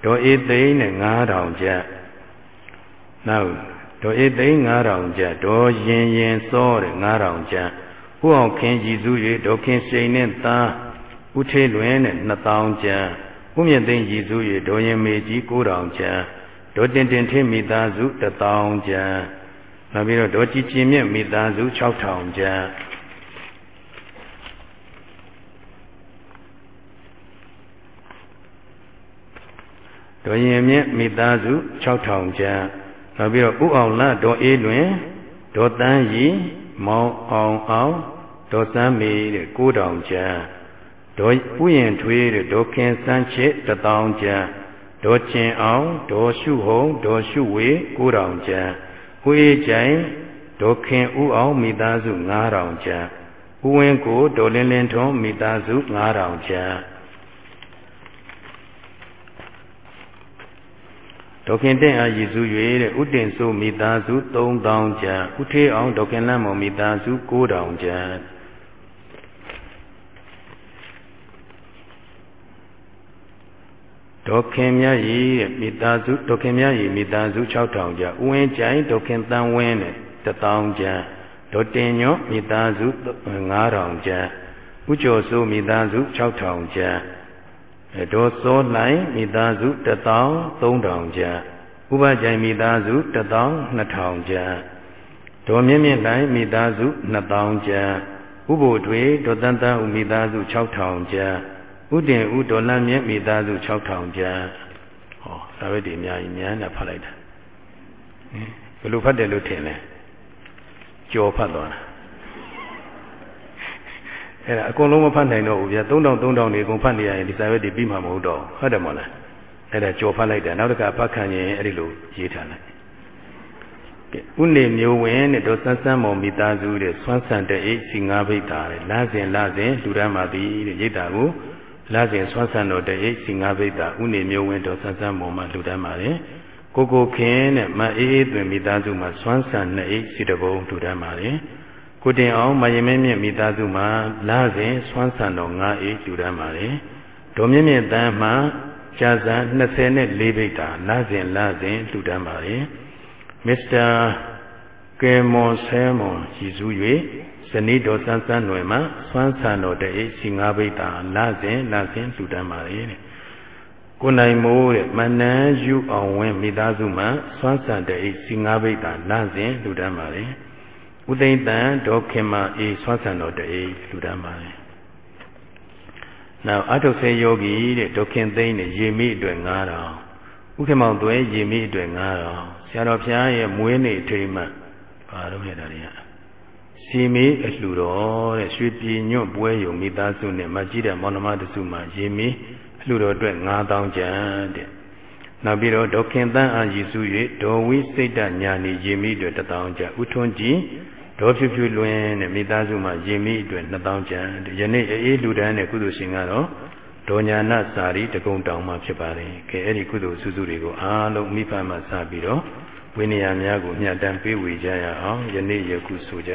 ဒေါ်အေးသိန်းနဲ့9000ကျပ် နောက်ဒေါ်အေးသိန်း9000ကျပ်ဒေါ်ရင်ရင်စောတဲ့9000ကျပ်ဥအောင်ခင်ကြည်စု၍ဒေါ်ခင်စိန်နဲ့သားဥထေးလွင်နဲ့2000ကျပ်ဥမြင့်သိန်းကြည်စု၍ဒေါ်ရင်မေကြီး9000ကျပ်ဒေါ်တင်တင်ထင်းမိသားစု1000ကျပ်နောက်ပြီးတော့ဒေါ်ကြည်ကျင်မြင့်မိသားစု6000ကျပ်ဒေါ်ရင်မြင့်မိသားစု6000ကျပ် နောက်ပြီးတော့ဥအောင်လဒေါ်အေးလွင်ဒေါ်တန်းရီမောင်အောင်အောင်ဒေါ်စမ်းမေတဲ့9000ကျန်ဒေါ်ဥယျင်ထွေးတဲ့ဒေါ်ခင်စန်းချစ်1000ကျန်ဒေါ်ကျင်အောင်ဒေါ်ရှုဟုံဒေါ်ရှုဝေ9000ကျန်ဝေးကြိုင်ဒေါ်ခင်ဥအောင်မိသားစု9000ကျန်ဥဝင်းကိုဒေါ်လင်းလင်းထွန်းမိသားစု9000ကျန် ဒေါခင်တင့်အားရည်စု၍တဲ့ဥတင်ဆိုမိသားစု3000ကျန်ဥထေးအောင်ဒေါခင်လန့်မောင်မိသားစု9000ကျန်ဒေါခင်မြတ်ရီတဲ့မိသားစုဒေါခင်မြတ်ရီမိသားစု6000ကျန်ဥဝင်းကြိုင်ဒေါခင်တန်းဝင်းတဲ့1000ကျန်ဒေါတင်ညွတ်မိသားစု9000ကျန်ဥကျော်ဆိုမိသားစု6000ကျန် ဒေါ်စောနိုင်မိသားစု13000ကျပ်ဥပကြိုင်မိသားစု12000ကျပ်ဒေါ်မြင့်မြင့်နိုင်မိသားစု2000ကျပ်ဥပိုလ်တွေဒေါ်တန်တန်ဥမိသားစု6000ကျပ်ဥတင်ဥဒေါ်လန့်မြင့်မိသားစု6000ကျပ်ဟောဒါပဲဒီအများကြီးများနဲ့ဖတ်လိုက်တာဘယ်လိုဖတ်တယ်လို့ထင်လဲကြော်ဖတ်သွားတာ အဲ့ဒါအကုန်လုံးမဖတ်နိုင်တော့ဘူးဗျာ3000 3000နေအကုန်ဖတ်နေရရင်ဒီစာရွက်တွေပြီးမှာမဟုတ်တော့ဟုတ်တယ်မဟုတ်လားအဲ့ဒါကြော်ဖတ်လိုက်တာနောက်တစ်ခါဖတ်ခံရင်အဲ့ဒီလိုရေးထားလိုက်ကဲဥနေမျိုးဝင်တဲ့ဒေါ်ဆန်းဆန်းမော်မိသားစုတဲ့ဆွမ်းဆန်တဲ့အိစီငါးဘိတ်တာတဲ့လစဉ်လစဉ်လူရမ်းပါသည်တဲ့ရိတ်တာကိုလစဉ်ဆွမ်းဆန်တော်တဲ့အိစီငါးဘိတ်တာဥနေမျိုးဝင်ဒေါ်ဆန်းဆန်းမော်မှလူရမ်းပါတယ်ကိုကိုခင်တဲ့မအေးအေးသွင်မိသားစုမှာဆွမ်းဆန်တဲ့အိစီတဘုံလူရမ်းပါတယ် ကိုတင်အောင်မယမင်းမြင့်မိသားစုမှာလာစဉ်ဆွမ်းဆန်တော်9အေးကျူတမ်းပါတယ်ဒေါ်မြင့်မြင့်တန်းမှာကြာစံ24ဘိတ်တာလာစဉ်လာစဉ်လှူဒန်းပါတယ်မစ္စတာကယ်မွန်ဆဲမွန်ရည်စူး၍ဇနီးတော်ဆန်းဆန်းຫນွယ်မှာဆွမ်းဆန်တော်တဲ့စီ9ဘိတ်တာလာစဉ်လာစဉ်လှူဒန်းပါတယ်တဲ့ကိုနိုင်မိုးတဲ့မနန်းယူအောင်ဝင်းမိသားစုမှာဆွမ်းဆန်တဲ့စီ9ဘိတ်တာလာစဉ်လှူဒန်းပါတယ် ဥသိမ့်တန်ဒေါခင်မာအေးဆွမ်းဆန်တော်တအေးလူတန်းပါလေနောက်အထုဆေယောဂီတဲ့ဒေါခင်သိမ့်နဲ့ရေမိအတွက်9000ဥခေမောင်သွဲရေမိအတွက်9000ဆရာတော်ဘုရားရဲ့မွေးနေ့ထိမှဘာလို့လဲတာတွေကစီမီအလှူတော်တဲ့ရွှေပြည်ညွန့်ပွဲယုံမိသားစုနဲ့မကြည့်တဲ့မောင်နှမတစုမှရေမီအလှူတော်အတွက်9000ကျန်တဲ့နောက်ပြီးတော့ဒေါခင်တန်းအာရည်စု၍ဒေါ်ဝိစိတ်တညာနေရေမိအတွက်1000ကျန်ဥထွန်းကြည် ဒေါ်ဖြူဖြူလွင်တဲ့မိသားစုမှာရင်မိအတွက်2000ကျန်ယနေ့အေးလူတန်းတဲ့ကုသိုလ်ရှင်ကတော့ဒေါညာနာစာရီတကုံတောင်မှဖြစ်ပါတယ်ကဲအဲ့ဒီကုသိုလ်စုစုတွေကိုအားလုံးမိဖမှစပြီးတော့ဝိနည်းများကိုညှတမ်းပေးဝေကြရအောင်ယနေ့ယခုဆိုကြ